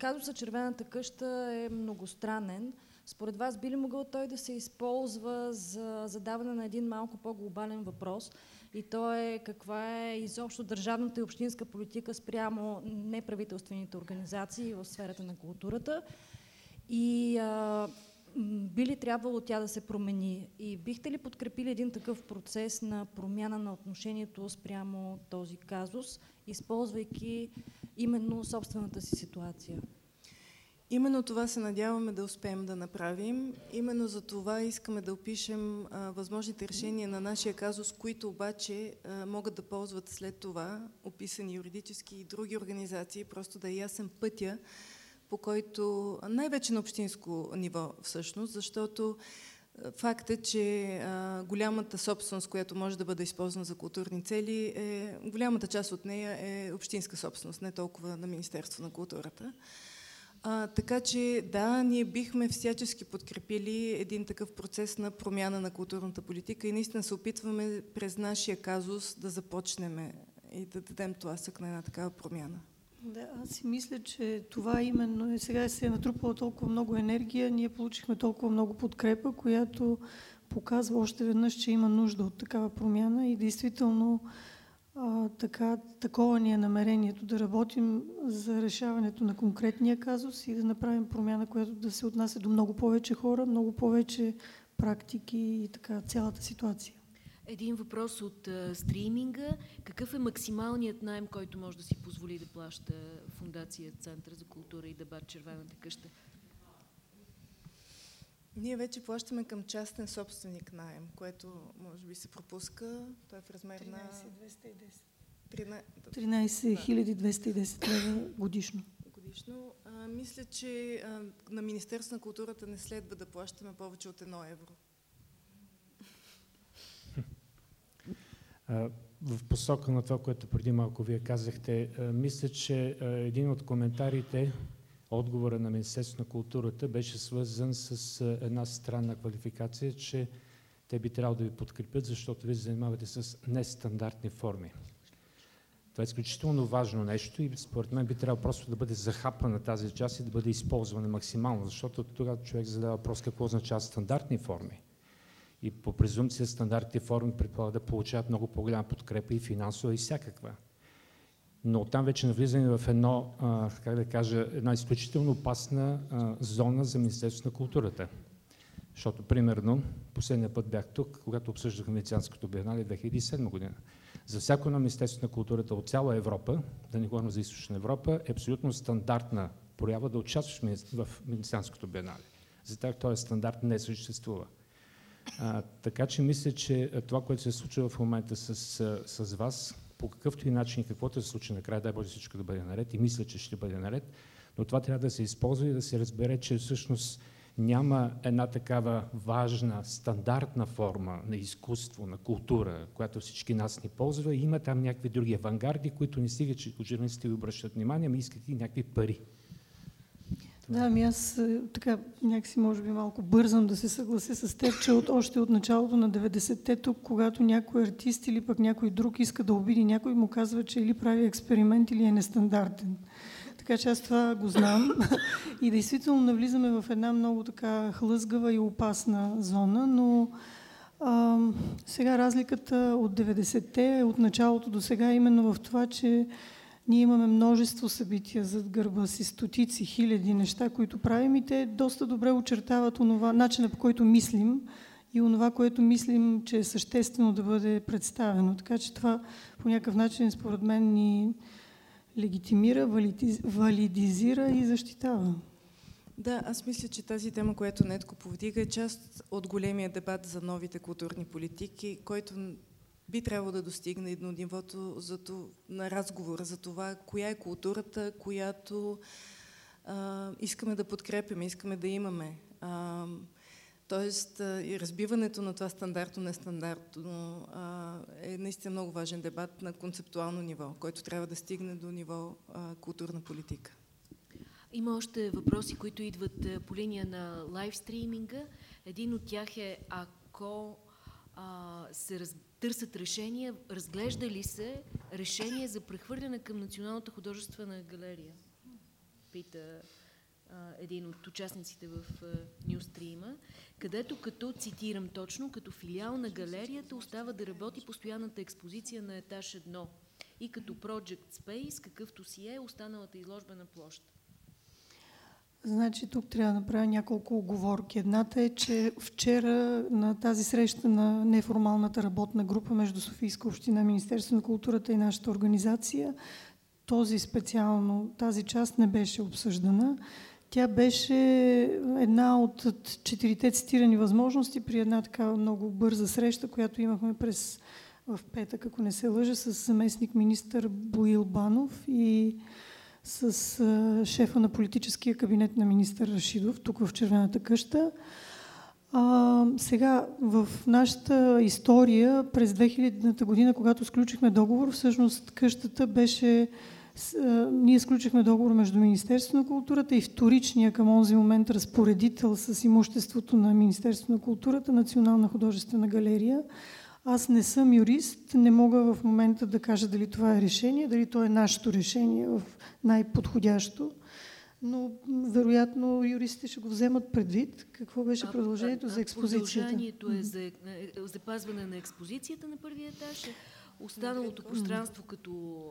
казуса Червената къща е многостранен, според вас би ли могъл той да се използва за задаване на един малко по-глобален въпрос и то е каква е изобщо държавната и общинска политика спрямо неправителствените организации в сферата на културата и а, би ли трябвало тя да се промени? И бихте ли подкрепили един такъв процес на промяна на отношението спрямо този казус, използвайки именно собствената си ситуация? Именно това се надяваме да успеем да направим. Именно за това искаме да опишем а, възможните решения на нашия казус, които обаче а, могат да ползват след това описани юридически и други организации, просто да е ясен пътя, по който най-вече на общинско ниво всъщност, защото Факт е, че а, голямата собственост, която може да бъде използвана за културни цели, е, голямата част от нея е общинска собственост, не толкова на Министерство на културата. А, така че да, ние бихме всячески подкрепили един такъв процес на промяна на културната политика и наистина се опитваме през нашия казус да започнем и да дадем тласък на една такава промяна. Да, аз си мисля, че това именно е. Сега се е натрупала толкова много енергия, ние получихме толкова много подкрепа, която показва още веднъж, че има нужда от такава промяна и действително а, така, такова ни е намерението да работим за решаването на конкретния казус и да направим промяна, която да се отнася до много повече хора, много повече практики и така цялата ситуация. Един въпрос от а, стриминга. Какъв е максималният найем, който може да си позволи да плаща Фундация Център за култура и дебат Червената къща? Ние вече плащаме към частен собственик найем, което може би се пропуска. Той е в размер 13 на... 210. 13 210 лева годишно. Годишно. А, мисля, че а, на Министерство на културата не следва да плащаме повече от едно евро. в посока на това, което преди малко вие казахте, мисля, че един от коментарите, отговора на Министерството на културата беше свързан с една странна квалификация, че те би трябвало да ви подкрепят, защото ви занимавате с нестандартни форми. Това е изключително важно нещо и според мен би трябвало просто да бъде захапана тази част и да бъде използвана максимално, защото тогава човек задава въпрос какво означава стандартни форми и по презумпция стандартните форми предполага да получават много по-голяма подкрепа и финансова и всякаква. Но там вече навлизаме в едно, а, как да кажа, една изключително опасна а, зона за Министерството на културата. Защото, примерно, последния път бях тук, когато обсъждахме Венецианското биенале 2007 година. За всяко едно Министерство на културата от цяла Европа, да не говорим за Източна Европа, е абсолютно стандартна проява да участваш в Венецианското биенале. За тях този стандарт не съществува. А, така че мисля, че това, което се случва в момента с, с вас, по какъвто и начин и каквото се случи накрая, дай Боже всичко да бъде наред и мисля, че ще бъде наред, но това трябва да се използва и да се разбере, че всъщност няма една такава важна, стандартна форма на изкуство, на култура, която всички нас ни ползва. Има там някакви други авангарди, които не стига, че журналистите ви обръщат внимание, ами искат и някакви пари. Да, ами аз е, така някакси може би малко бързам да се съглася с теб, че от, още от началото на 90-те тук, когато някой артист или пък някой друг иска да обиди някой, му казва, че или прави експеримент, или е нестандартен. Така че аз това го знам. (laughs) И действително навлизаме в една много така хлъзгава и опасна зона, но а, сега разликата от 90-те, от началото до сега, е именно в това, че ние имаме множество събития зад гърба си, стотици, хиляди неща, които правим и те доста добре очертават онова, начина по който мислим и онова, което мислим, че е съществено да бъде представено. Така че това по някакъв начин, според мен, ни легитимира, валидизира и защитава. Да, аз мисля, че тази тема, която Нетко повдига, е част от големия дебат за новите културни политики, който би трябвало да достигне до нивото за то, на разговора за това, коя е културата, която а, искаме да подкрепяме, искаме да имаме. А, Тоест, и разбиването на това стандартно, нестандартно е наистина много важен дебат на концептуално ниво, който трябва да стигне до ниво а, културна политика. Има още въпроси, които идват по линия на лайвстриминга. Един от тях е, ако а, се раз, търсят решения, разглежда ли се решение за прехвърляне към Националната художествена галерия? Пита а, един от участниците в Нюстрима, където като, цитирам точно, като филиал на галерията остава да работи постоянната експозиция на етаж 1 и като Project Space, какъвто си е останалата изложбена площ. Значи тук трябва да направя няколко оговорки. Едната е, че вчера на тази среща на неформалната работна група между Софийска община, Министерство на културата и нашата организация, този специално, тази част не беше обсъждана. Тя беше една от четирите цитирани възможности при една такава много бърза среща, която имахме през в петък, ако не се лъжа, с заместник министър Боил Банов и с а, шефа на политическия кабинет на министър Рашидов, тук в Червената къща. А, сега, в нашата история през 2000-та година, когато сключихме договор, всъщност къщата беше ние сключихме договор между Министерството на културата и вторичния към онзи момент разпоредител с имуществото на Министерството на културата, Национална художествена галерия. Аз не съм юрист, не мога в момента да кажа дали това е решение, дали то е нашето решение в най-подходящо, но вероятно юристите ще го вземат предвид. Какво беше продължението а, а, за експозицията? Продължението е за запазване на експозицията на първия етаж. Останалото пространство като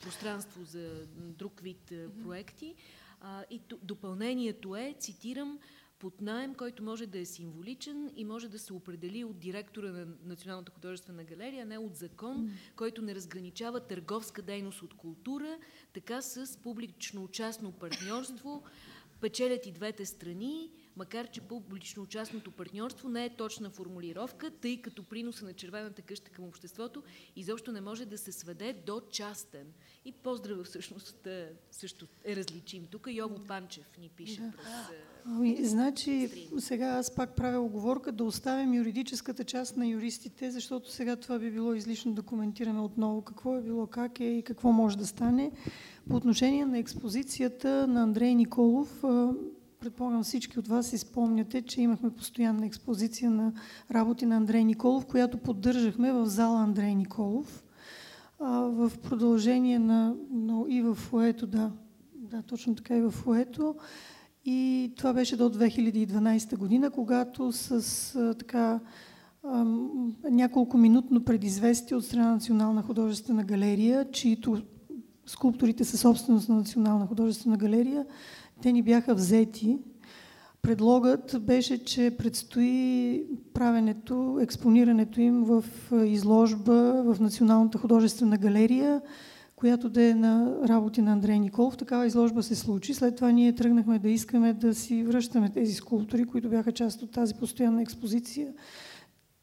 пространство за друг вид проекти. А, и допълнението е, цитирам, под найем, който може да е символичен и може да се определи от директора на Националната художествена галерия, а не от закон, mm. който не разграничава търговска дейност от култура, така с публично-частно партньорство печелят и двете страни, макар че публично-частното партньорство не е точна формулировка, тъй като приноса на червената къща към обществото изобщо не може да се сведе до частен. И поздрава всъщност също е различим. Тук Йово Панчев ни пише да. през... Ами, значи, сега аз пак правя оговорка да оставим юридическата част на юристите, защото сега това би било излишно да коментираме отново какво е било, как е и какво може да стане. По отношение на експозицията на Андрей Николов, предполагам всички от вас си спомняте, че имахме постоянна експозиция на работи на Андрей Николов, която поддържахме в зала Андрей Николов. в продължение на, на и в Фуето, да, да, точно така и в Фуето. И това беше до 2012 година, когато с така няколко минутно предизвестие от страна Национална художествена галерия, чието скулпторите са собственост на Национална художествена галерия, те ни бяха взети. Предлогът беше, че предстои правенето, експонирането им в изложба в Националната художествена галерия, която да е на работи на Андрей Николов. Такава изложба се случи. След това ние тръгнахме да искаме да си връщаме тези скулптури, които бяха част от тази постоянна експозиция.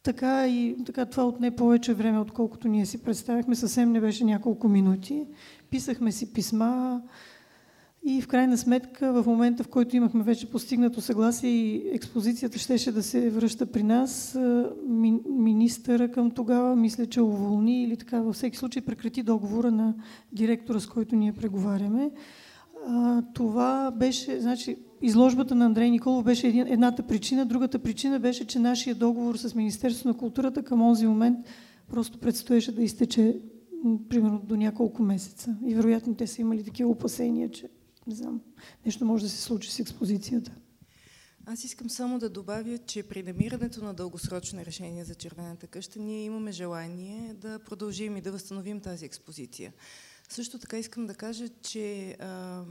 Така и така това отне повече време, отколкото ние си представяхме. Съвсем не беше няколко минути. Писахме си писма и в крайна сметка, в момента, в който имахме вече постигнато съгласие и експозицията щеше да се връща при нас, ми, министъра към тогава, мисля, че уволни или така, във всеки случай прекрати договора на директора, с който ние преговаряме. А, това беше, значи, изложбата на Андрей Николов беше един, едната причина. Другата причина беше, че нашия договор с Министерството на културата към онзи момент просто предстоеше да изтече примерно до няколко месеца. И вероятно те са имали такива опасения, че не знам, нещо може да се случи с експозицията. Аз искам само да добавя, че при намирането на дългосрочно решение за Червената къща ние имаме желание да продължим и да възстановим тази експозиция. Също така искам да кажа, че а,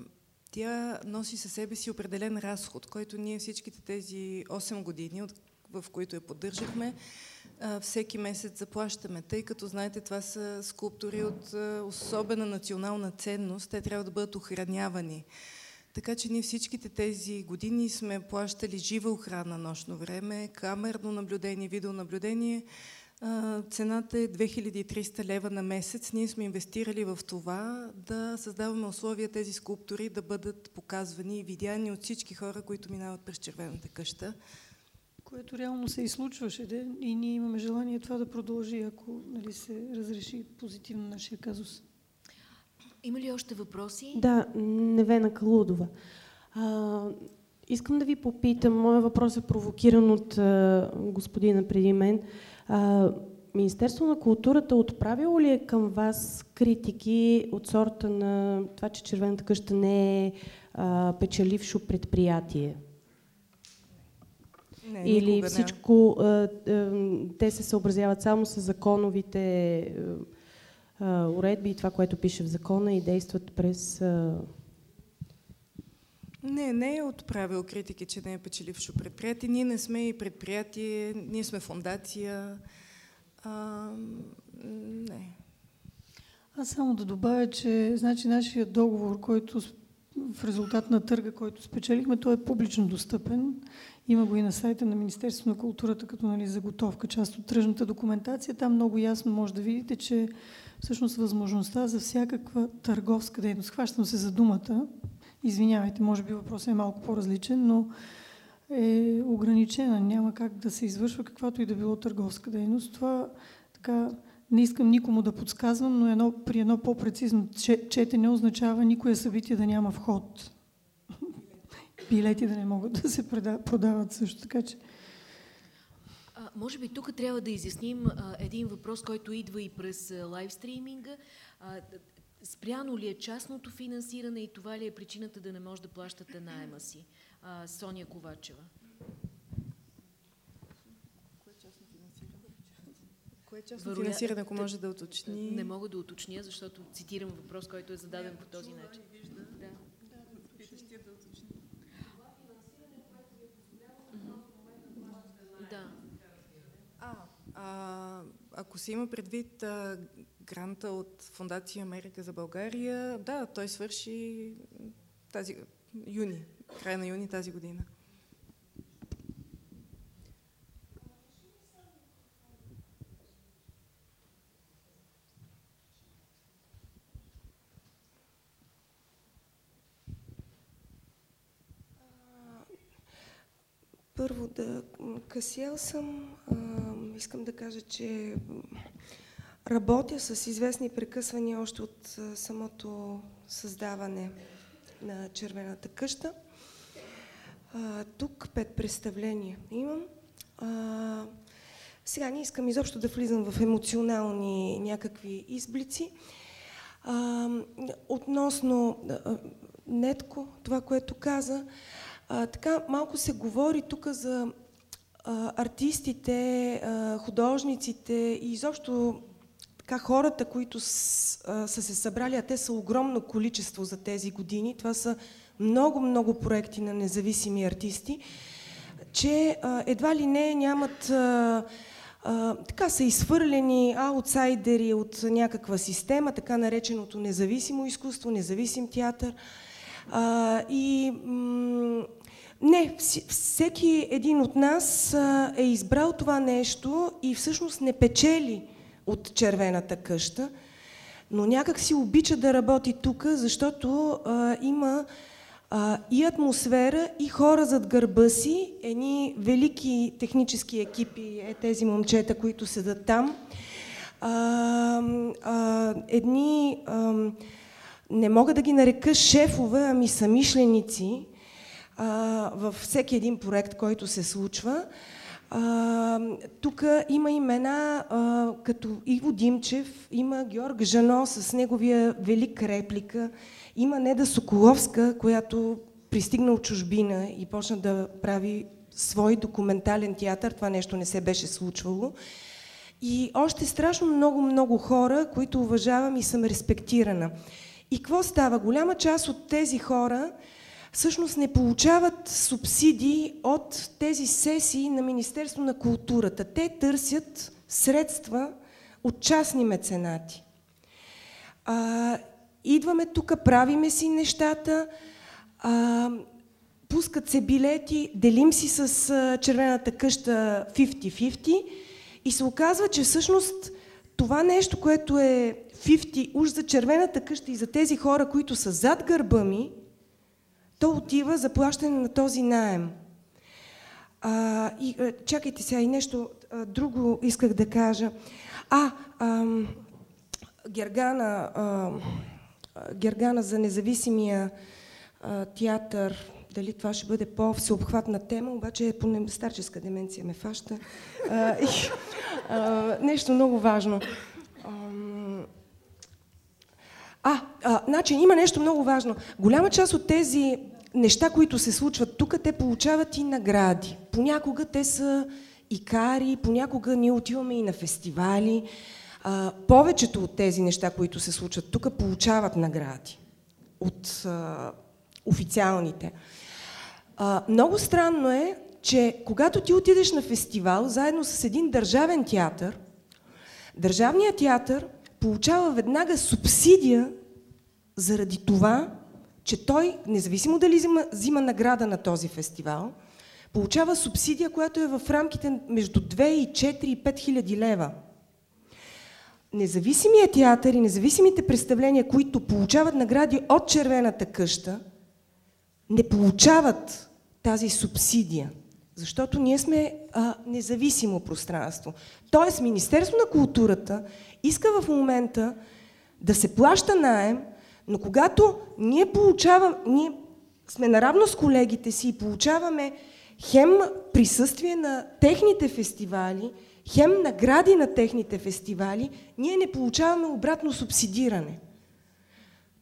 тя носи със себе си определен разход, който ние всичките тези 8 години, в които я поддържахме, всеки месец заплащаме, тъй като, знаете, това са скулптури от особена национална ценност, те трябва да бъдат охранявани. Така че ние всичките тези години сме плащали жива охрана нощно време, камерно наблюдение, видеонаблюдение. Цената е 2300 лева на месец. Ние сме инвестирали в това да създаваме условия тези скулптури да бъдат показвани и видяни от всички хора, които минават през червената къща. Което реално се и случваше де, и ние имаме желание това да продължи, ако нали, се разреши позитивно нашия казус. Има ли още въпроси? Да, Невена Калудова. А, искам да ви попитам, моят въпрос е провокиран от а, господина преди мен. А, Министерство на културата отправило ли е към вас критики от сорта на това, че Червената къща не е а, печелившо предприятие? Не, Или всичко, а, те се съобразяват само с законовите уредби и това, което пише в закона и действат през... Не, не е отправил критики, че не е печелившо предприятие. Ние не сме и предприятие, ние сме фундация. А, не. Аз само да добавя, че значи нашия договор, който в резултат на търга, който спечелихме, той е публично достъпен. Има го и на сайта на Министерството на културата като нали, заготовка, част от тръжната документация. Там много ясно може да видите, че всъщност възможността за всякаква търговска дейност, хващам се за думата, извинявайте, може би въпросът е малко по-различен, но е ограничена. Няма как да се извършва каквато и да било търговска дейност. Това така не искам никому да подсказвам, но едно, при едно по-прецизно четене означава никое събитие да няма вход билети да не могат да се продават също. Така че а, може би тук трябва да изясним а, един въпрос, който идва и през лайвстриминга. Спряно ли е частното финансиране и това ли е причината да не може да плащате найема си? А, Соня Ковачева. Кое е частно финансиране, ако може да уточни? Не мога да уточня, защото цитирам въпрос, който е зададен по този начин. Да. А, ако се има предвид а, гранта от Фундация Америка за България, да, той свърши тази юни, края на юни тази година. Първо да Касиел съм. А, искам да кажа, че работя с известни прекъсвания още от самото създаване на Червената къща. А, тук пет представления имам. А, сега не искам изобщо да влизам в емоционални някакви изблици. А, относно а, Нетко, това, което каза, а, така малко се говори тук за а, артистите, а, художниците и изобщо така хората, които с, а, са се събрали, а те са огромно количество за тези години. Това са много-много проекти на независими артисти, че а, едва ли не нямат... А, а, така са изхвърлени аутсайдери от някаква система, така нареченото независимо изкуство, независим театър. А, и не, всеки един от нас е избрал това нещо и всъщност не печели от червената къща, но някак си обича да работи тук, защото а, има а, и атмосфера, и хора зад гърба си, едни велики технически екипи, е тези момчета, които седат там, а, а, едни, а, не мога да ги нарека шефове, ами самишленици във всеки един проект, който се случва. Тук има имена а, като Иво Димчев, има Георг Жано с неговия велик реплика, има Неда Соколовска, която пристигна от чужбина и почна да прави свой документален театър. Това нещо не се беше случвало. И още страшно много-много хора, които уважавам и съм респектирана. И какво става? Голяма част от тези хора всъщност не получават субсидии от тези сесии на Министерство на културата. Те търсят средства от частни меценати. А, идваме тук, правиме си нещата, а, пускат се билети, делим си с а, червената къща 50-50 и се оказва, че всъщност това нещо, което е 50 уж за червената къща и за тези хора, които са зад гърба ми, то отива за плащане на този наем. А, и, чакайте сега и нещо а, друго исках да кажа. А, ам, Гергана, а, Гергана за независимия а, театър, дали това ще бъде по-всеобхватна тема, обаче по старческа деменция ме фаща. А, и, а, нещо много важно. А, а, значи има нещо много важно. Голяма част от тези неща, които се случват тук, те получават и награди. Понякога те са икари, понякога ние отиваме и на фестивали. А, повечето от тези неща, които се случват тук, получават награди от а, официалните. А, много странно е, че когато ти отидеш на фестивал, заедно с един държавен театър, държавният театър получава веднага субсидия заради това, че той, независимо дали взима, взима награда на този фестивал, получава субсидия, която е в рамките между 2 и 4 и 5 хиляди лева. Независимият театър и независимите представления, които получават награди от Червената къща, не получават тази субсидия, защото ние сме а, независимо пространство. Тоест, Министерство на културата иска в момента да се плаща наем, но когато ние получаваме, ние сме наравно с колегите си и получаваме хем присъствие на техните фестивали, хем награди на техните фестивали, ние не получаваме обратно субсидиране.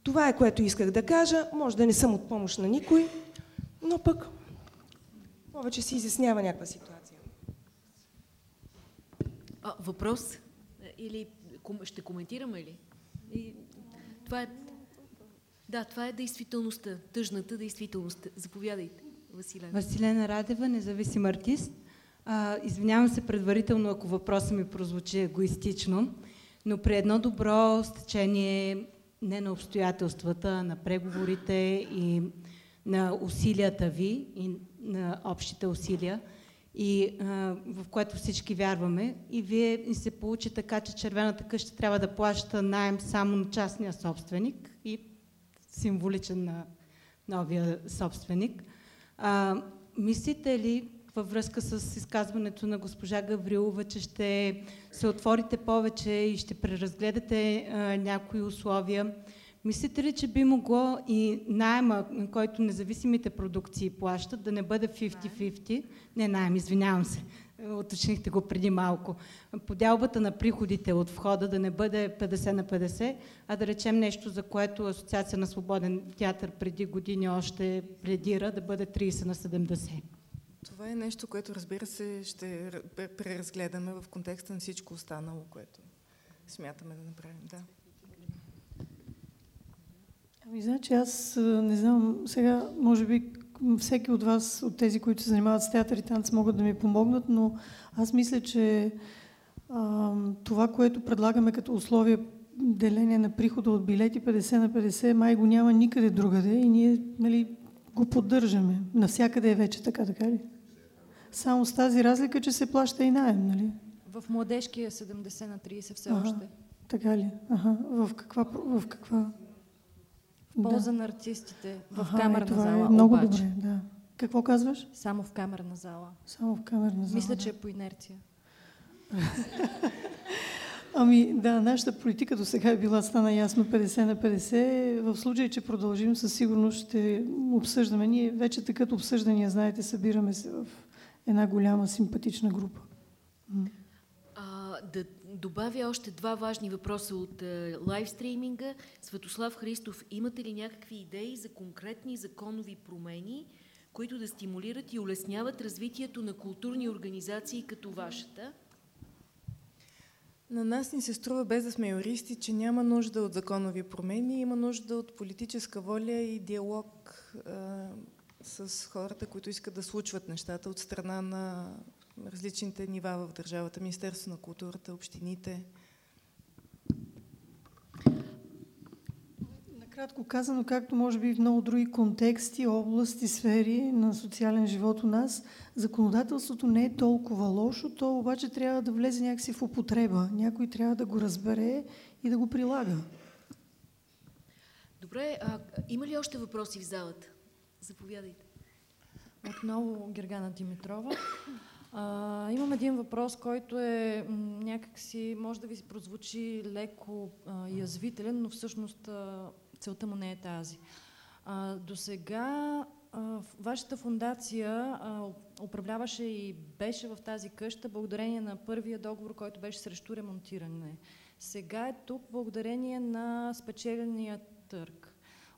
Това е което исках да кажа. Може да не съм от помощ на никой, но пък повече се изяснява някаква ситуация. А, въпрос? Или ще коментираме ли? И, това е да, това е действителността, тъжната действителност. Заповядайте, Василена. Василена Радева, независим артист. А, извинявам се предварително, ако въпросът ми прозвучи егоистично, но при едно добро стечение не на обстоятелствата, на преговорите и на усилията ви и на общите усилия, и а, в което всички вярваме. И вие и се получи така, че червената къща трябва да плаща найем само на частния собственик символичен на новия собственик. А, мислите ли, във връзка с изказването на госпожа Гаврилова, че ще се отворите повече и ще преразгледате а, някои условия. Мислите ли, че би могло и найема, който независимите продукции плащат, да не бъде 50-50? Не, найем, извинявам се. Уточнихте го преди малко. Подялбата на приходите от входа да не бъде 50 на 50, а да речем нещо, за което Асоциация на свободен театър преди години още пледира, да бъде 30 на 70. Това е нещо, което разбира се ще преразгледаме в контекста на всичко останало, което смятаме да направим. Да. Ами, значи аз не знам, сега може би всеки от вас, от тези, които се занимават с театър и танц, могат да ми помогнат, но аз мисля, че а, това, което предлагаме като условие деление на прихода от билети 50 на 50, май го няма никъде другаде и ние нали, го поддържаме. Навсякъде е вече така, така ли? Само с тази разлика, че се плаща и найем, нали? В младежкия 70 на 30 все ага, още. Така ли? Ага. В каква... В каква? В полза да. на артистите в ага, камерна е, това зала. Е много обаче. добре, да. Какво казваш? Само в камерна зала. Само в камерна зала. Мисля, да. че е по инерция. (laughs) Ами да, нашата политика до сега е била, стана ясно, 50 на 50. В случай, че продължим, със сигурност ще обсъждаме. Ние вече такът обсъждания, знаете, събираме се в една голяма симпатична група. А, да добавя още два важни въпроса от а, лайвстриминга. Светослав Христов, имате ли някакви идеи за конкретни законови промени, които да стимулират и улесняват развитието на културни организации като вашата? На нас ни се струва, без да сме юристи, че няма нужда от законови промени, има нужда от политическа воля и диалог а, с хората, които искат да случват нещата от страна на различните нива в държавата, Министерство на културата, общините. Накратко казано, както може би в много други контексти, области, сфери на социален живот у нас, законодателството не е толкова лошо, то обаче трябва да влезе някакси в употреба. Някой трябва да го разбере и да го прилага. Добре, а има ли още въпроси в залата? Заповядайте. Отново Гергана Димитрова. А, имам един въпрос, който е някакси, може да ви прозвучи леко а, язвителен, но всъщност а, целта му не е тази. А, до сега вашата фундация а, управляваше и беше в тази къща благодарение на първия договор, който беше срещу ремонтиране. Сега е тук благодарение на спечеления търг.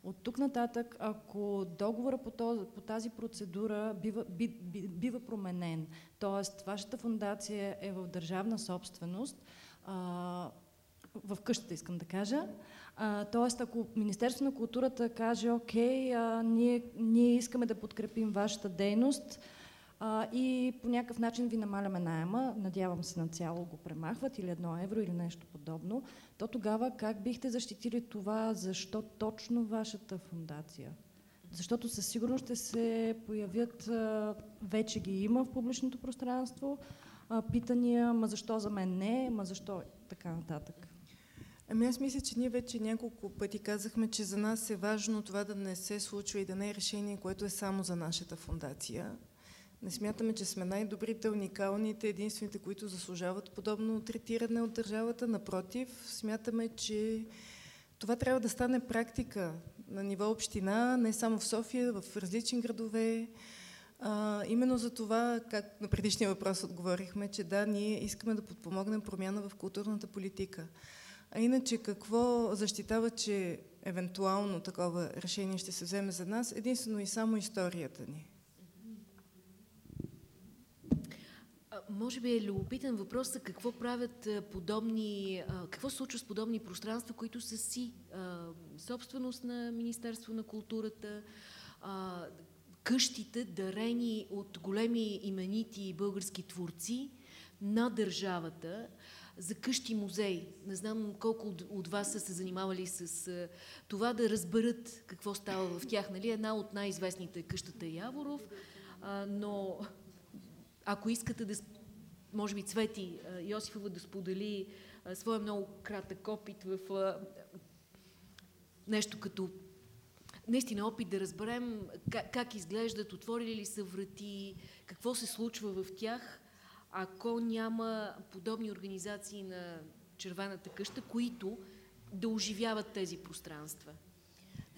От тук нататък, ако договора по, този, по тази процедура бива, би, би, бива променен, т.е. вашата фундация е в държавна собственост, а, в къщата искам да кажа, тоест, ако Министерство на културата каже, окей, а, ние, ние искаме да подкрепим вашата дейност а, и по някакъв начин ви намаляме найема, надявам се на цяло го премахват или едно евро или нещо подобно, то тогава как бихте защитили това, защо точно вашата фундация? Защото със сигурност ще се появят, а, вече ги има в публичното пространство, а, питания, ма защо за мен не, ма защо така нататък. Ами аз мисля, че ние вече няколко пъти казахме, че за нас е важно това да не се случва и да не е решение, което е само за нашата фундация. Не смятаме, че сме най-добрите, уникалните, единствените, които заслужават подобно третиране от държавата. Напротив, смятаме, че това трябва да стане практика на ниво община, не само в София, в различни градове. А, именно за това, как на предишния въпрос отговорихме, че да, ние искаме да подпомогнем промяна в културната политика. А иначе какво защитава, че евентуално такова решение ще се вземе за нас? Единствено и само историята ни. Може би е любопитен въпрос какво правят подобни, какво се случва с подобни пространства, които са си собственост на Министерство на културата, къщите дарени от големи именити български творци на държавата за къщи музей. Не знам колко от, вас са се занимавали с това да разберат какво става в тях. Нали? Една от най-известните къщата е Яворов, а, но ако искате да, може би Цвети Йосифова да сподели своя много кратък опит в нещо като наистина опит да разберем как, как изглеждат, отворили ли са врати, какво се случва в тях, ако няма подобни организации на червената къща, които да оживяват тези пространства.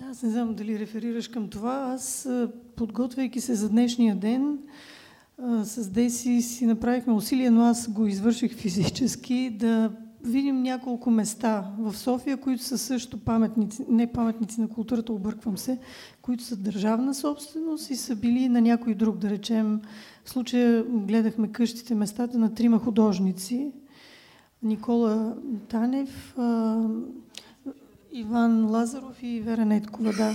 Аз не знам дали реферираш към това. Аз, подготвяйки се за днешния ден, с Деси си направихме усилия, но аз го извърших физически, да видим няколко места в София, които са също паметници, не паметници на културата, обърквам се, които са държавна собственост и са били на някой друг, да речем. В случая гледахме къщите, местата на трима художници. Никола Танев, Иван Лазаров и Вера Неткова, да.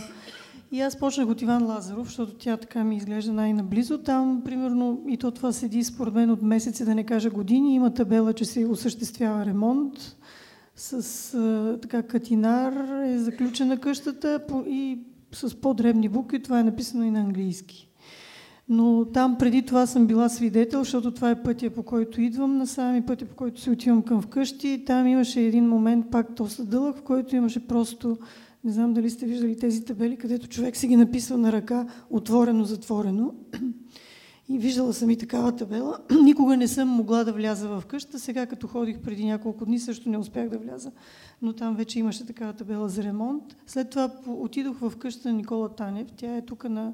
И аз почнах от Иван Лазаров, защото тя така ми изглежда най-наблизо. Там, примерно, и то това седи според мен от месеци, да не кажа години. Има табела, че се осъществява ремонт. С а, така катинар е заключена къщата и с по-дребни букви. Това е написано и на английски. Но там преди това съм била свидетел, защото това е пътя по който идвам насам и пътя по който се отивам към вкъщи. Там имаше един момент, пак доста дълъг, в който имаше просто не знам дали сте виждали тези табели, където човек си ги написва на ръка, отворено, затворено. И виждала съм и такава табела. (clears throat) Никога не съм могла да вляза в къща. Сега, като ходих преди няколко дни, също не успях да вляза. Но там вече имаше такава табела за ремонт. След това отидох в къща на Никола Танев. Тя е тук на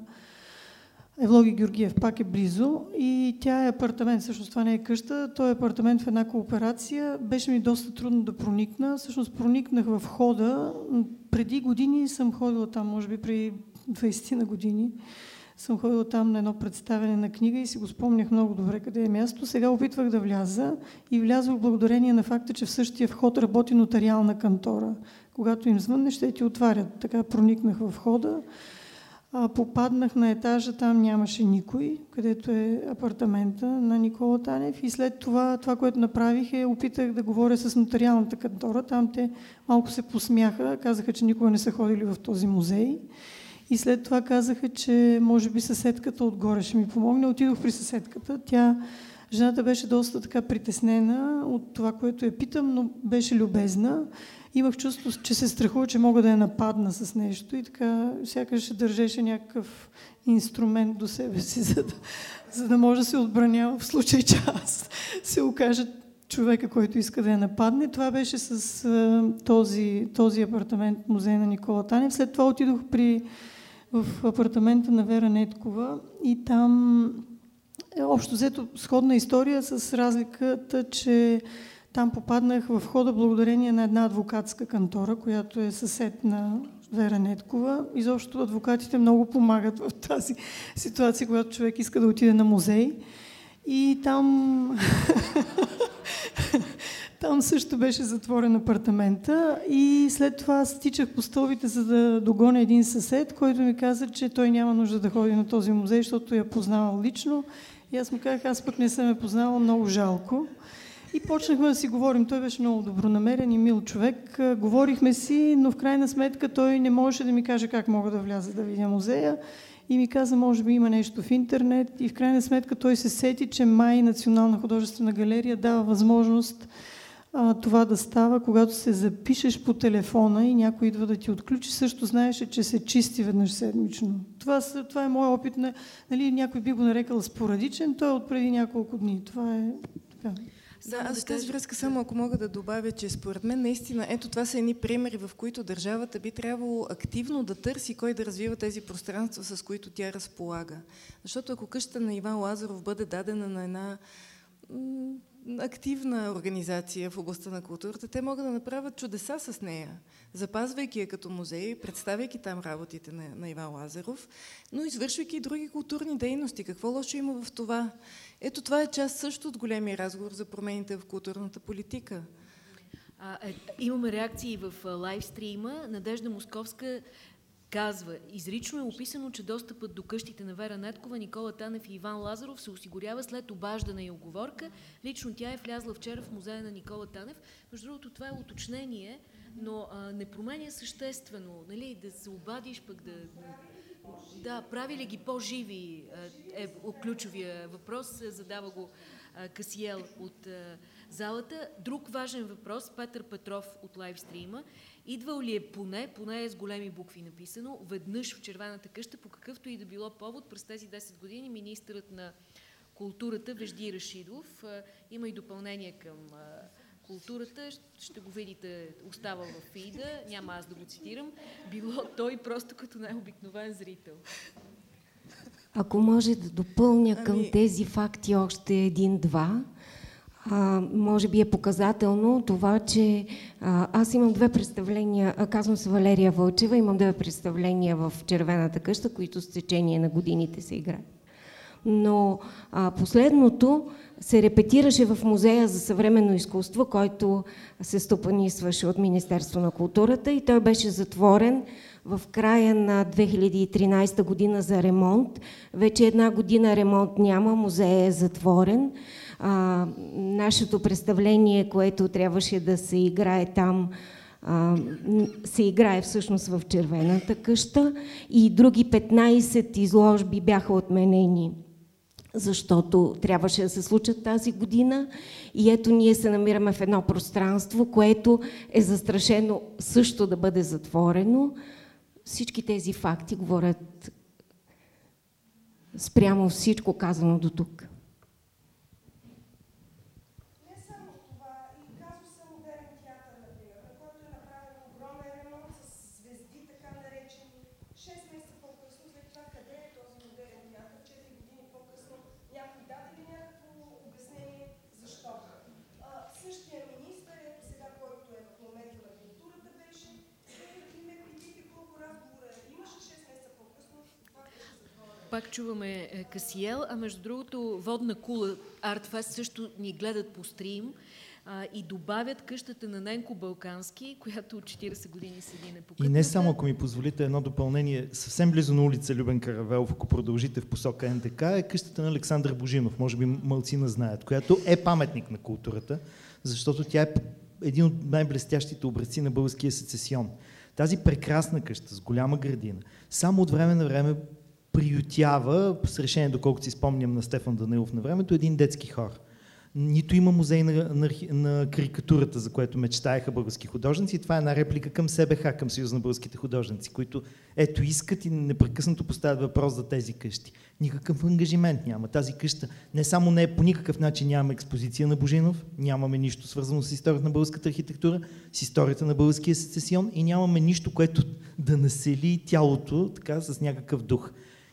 Евлоги Георгиев пак е близо и тя е апартамент, всъщност това не е къща, той е апартамент в една кооперация. Беше ми доста трудно да проникна. Всъщност проникнах в хода. Преди години съм ходила там, може би при 20 на години. Съм ходила там на едно представяне на книга и си го спомнях много добре къде е място. Сега опитвах да вляза и влязох благодарение на факта, че в същия вход работи нотариална кантора. Когато им звънне, ще ти отварят. Така проникнах в хода. А, попаднах на етажа, там нямаше никой, където е апартамента на Никола Танев. И след това, това, което направих е, опитах да говоря с нотариалната кантора, там те малко се посмяха, казаха, че никога не са ходили в този музей. И след това казаха, че може би съседката отгоре ще ми помогне. Отидох при съседката, тя Жената беше доста така притеснена от това, което я питам, но беше любезна имах чувство, че се страхува, че мога да я нападна с нещо и така сякаш държеше някакъв инструмент до себе си, (laughs) за да, за да може да се отбранява в случай, че аз се окажа човека, който иска да я нападне. Това беше с а, този, този апартамент, музей на Никола Танев. След това отидох при, в апартамента на Вера Неткова и там е, общо взето сходна история с разликата, че там попаднах в хода благодарение на една адвокатска кантора, която е съсед на Вера Неткова. Изобщо адвокатите много помагат в тази ситуация, когато човек иска да отиде на музей. И там... (laughs) Там също беше затворен апартамента и след това стичах по стълбите, за да догоня един съсед, който ми каза, че той няма нужда да ходи на този музей, защото я познавал лично. И аз му казах, аз пък не съм я познавал, много жалко. И почнахме да си говорим. Той беше много добронамерен и мил човек. Говорихме си, но в крайна сметка той не можеше да ми каже как мога да вляза да видя музея. И ми каза, може би има нещо в интернет. И в крайна сметка той се сети, че май Национална художествена галерия дава възможност а, това да става, когато се запишеш по телефона и някой идва да ти отключи, също знаеше, че се чисти веднъж седмично. Това, това е моят опит. На, нали, някой би го нарекал спорадичен, той е от преди няколко дни. Това е така. Да, аз в тази връзка само ако мога да добавя, че според мен наистина, ето това са едни примери, в които държавата би трябвало активно да търси кой да развива тези пространства, с които тя разполага. Защото ако къщата на Иван Лазаров бъде дадена на една активна организация в областта на културата, те могат да направят чудеса с нея, запазвайки я като музей, представяйки там работите на, на Иван Лазаров, но извършвайки и други културни дейности. Какво лошо има в това? Ето това е част също от големия разговор за промените в културната политика. А, е, имаме реакции в лайвстрима. Надежда Московска казва, изрично е описано, че достъпът до къщите на Вера Неткова, Никола Танев и Иван Лазаров се осигурява след обаждане и оговорка. Лично тя е влязла вчера в музея на Никола Танев. Между другото, това е уточнение, но а, не променя съществено. Нали, да се обадиш, пък да, Да, прави ли ги по-живи е ключовия въпрос, задава го Касиел от залата. Друг важен въпрос, Петър Петров от лайвстрима. Идвал ли е поне, поне е с големи букви написано, веднъж в Червената къща, по какъвто и да било повод през тези 10 години министърът на културата Вежди Рашидов. Има и допълнение към културата, ще го видите, остава в фида, няма аз да го цитирам, било той просто като най-обикновен зрител. Ако може да допълня към ами... тези факти още един-два, а, може би е показателно това, че а, аз имам две представления, а, казвам се Валерия Вълчева, имам две представления в Червената къща, които с течение на годините се играят. Но а, последното се репетираше в Музея за съвременно изкуство, който се стопанисваше от Министерство на културата и той беше затворен в края на 2013 година за ремонт. Вече една година ремонт няма, музея е затворен. А, нашето представление, което трябваше да се играе там, а, се играе всъщност в Червената къща и други 15 изложби бяха отменени защото трябваше да се случат тази година. И ето ние се намираме в едно пространство, което е застрашено също да бъде затворено. Всички тези факти говорят спрямо всичко казано до тук. Пак чуваме е, Касиел, а между другото Водна кула Артфест също ни гледат по стрим а, и добавят къщата на Ненко Балкански, която от 40 години седи непокътната. И не само, ако ми позволите едно допълнение, съвсем близо на улица Любен Каравелов, ако продължите в посока НДК, е къщата на Александър Божинов, може би мълцина знаят, която е паметник на културата, защото тя е един от най-блестящите образци на българския сецесион. Тази прекрасна къща с голяма градина, само от време на време приютява, с решение, доколкото си спомням на Стефан Данилов на времето, един детски хор. Нито има музей на, на, на карикатурата, за което мечтаеха български художници. Това е една реплика към СБХ, към Съюз на българските художници, които ето искат и непрекъснато поставят въпрос за тези къщи. Никакъв ангажимент няма. Тази къща не само не е по никакъв начин нямаме експозиция на Божинов, нямаме нищо свързано с историята на българската архитектура, с историята на българския сецесион и нямаме нищо, което да насели тялото така с някакъв дух.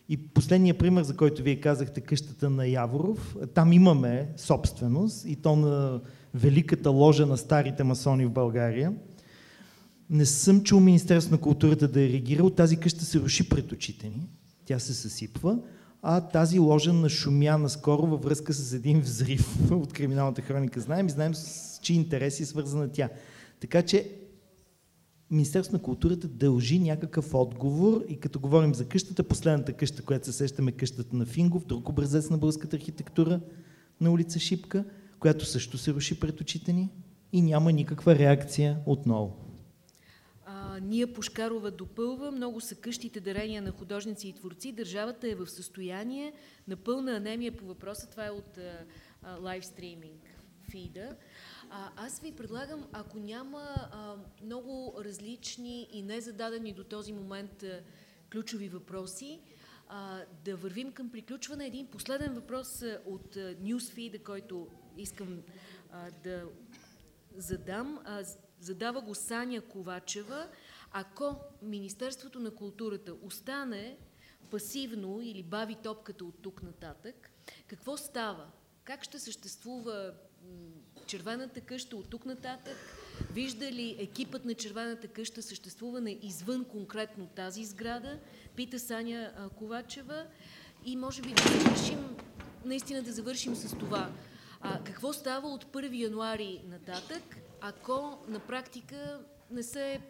И последния пример, за който вие казахте, къщата на Яворов, там имаме собственост и то на великата ложа на старите масони в България. Не съм чул Министерство на културата да е реагирал. Тази къща се руши пред очите ни. Тя се съсипва. А тази ложа нашумя наскоро във връзка с един взрив (laughs) от криминалната хроника. Знаем и знаем с чии интереси е свързана тя. Така че Министерството на културата дължи някакъв отговор и като говорим за къщата, последната къща, която се сещаме, къщата на Фингов, друг образец на българската архитектура на улица Шипка, която също се руши пред очите ни и няма никаква реакция отново. А, Ния Пушкарова допълва, много са къщите дарения на художници и творци. Държавата е в състояние на пълна анемия по въпроса. Това е от лайвстриминг фида. А, аз ви предлагам, ако няма а, много различни и незададени до този момент а, ключови въпроси, а, да вървим към приключване. Един последен въпрос а, от Ньюсфида, който искам а, да задам. А, задава го Саня Ковачева. Ако Министерството на културата остане пасивно или бави топката от тук нататък, какво става? Как ще съществува Червената къща от тук нататък? Вижда ли екипът на Червената къща съществуване извън конкретно тази сграда? Пита Саня Ковачева. И може би да завършим, наистина да завършим с това. А, какво става от 1 януари нататък, ако на практика не се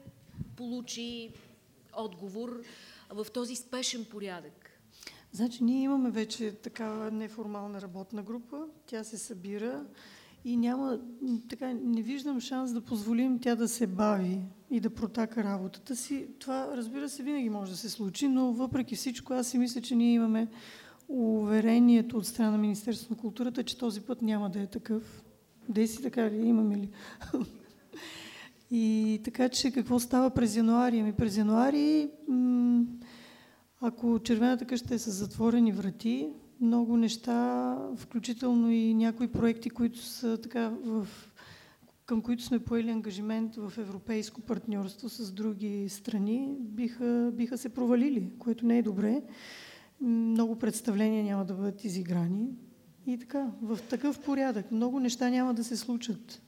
получи отговор в този спешен порядък? Значи ние имаме вече такава неформална работна група. Тя се събира и няма, така, не виждам шанс да позволим тя да се бави и да протака работата си. Това, разбира се, винаги може да се случи, но въпреки всичко, аз си мисля, че ние имаме уверението от страна на Министерството на културата, че този път няма да е такъв. Деси така ли? Имаме ли? (laughs) И така че какво става през януари? Ами през януари, ако червената къща е с затворени врати, много неща, включително и някои проекти, които са така в към които сме поели ангажимент в европейско партньорство с други страни, биха, биха се провалили, което не е добре. Много представления няма да бъдат изиграни. И така, в такъв порядък. Много неща няма да се случат.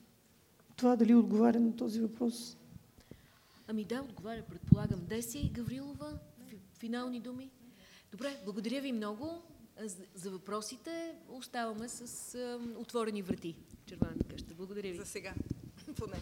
Това дали отговаря на този въпрос? Ами да, отговаря, предполагам. Деси Гаврилова, финални думи. Добре, благодаря ви много за въпросите. Оставаме с отворени врати. Червената къща. Благодаря ви. За сега. (laughs) Поне.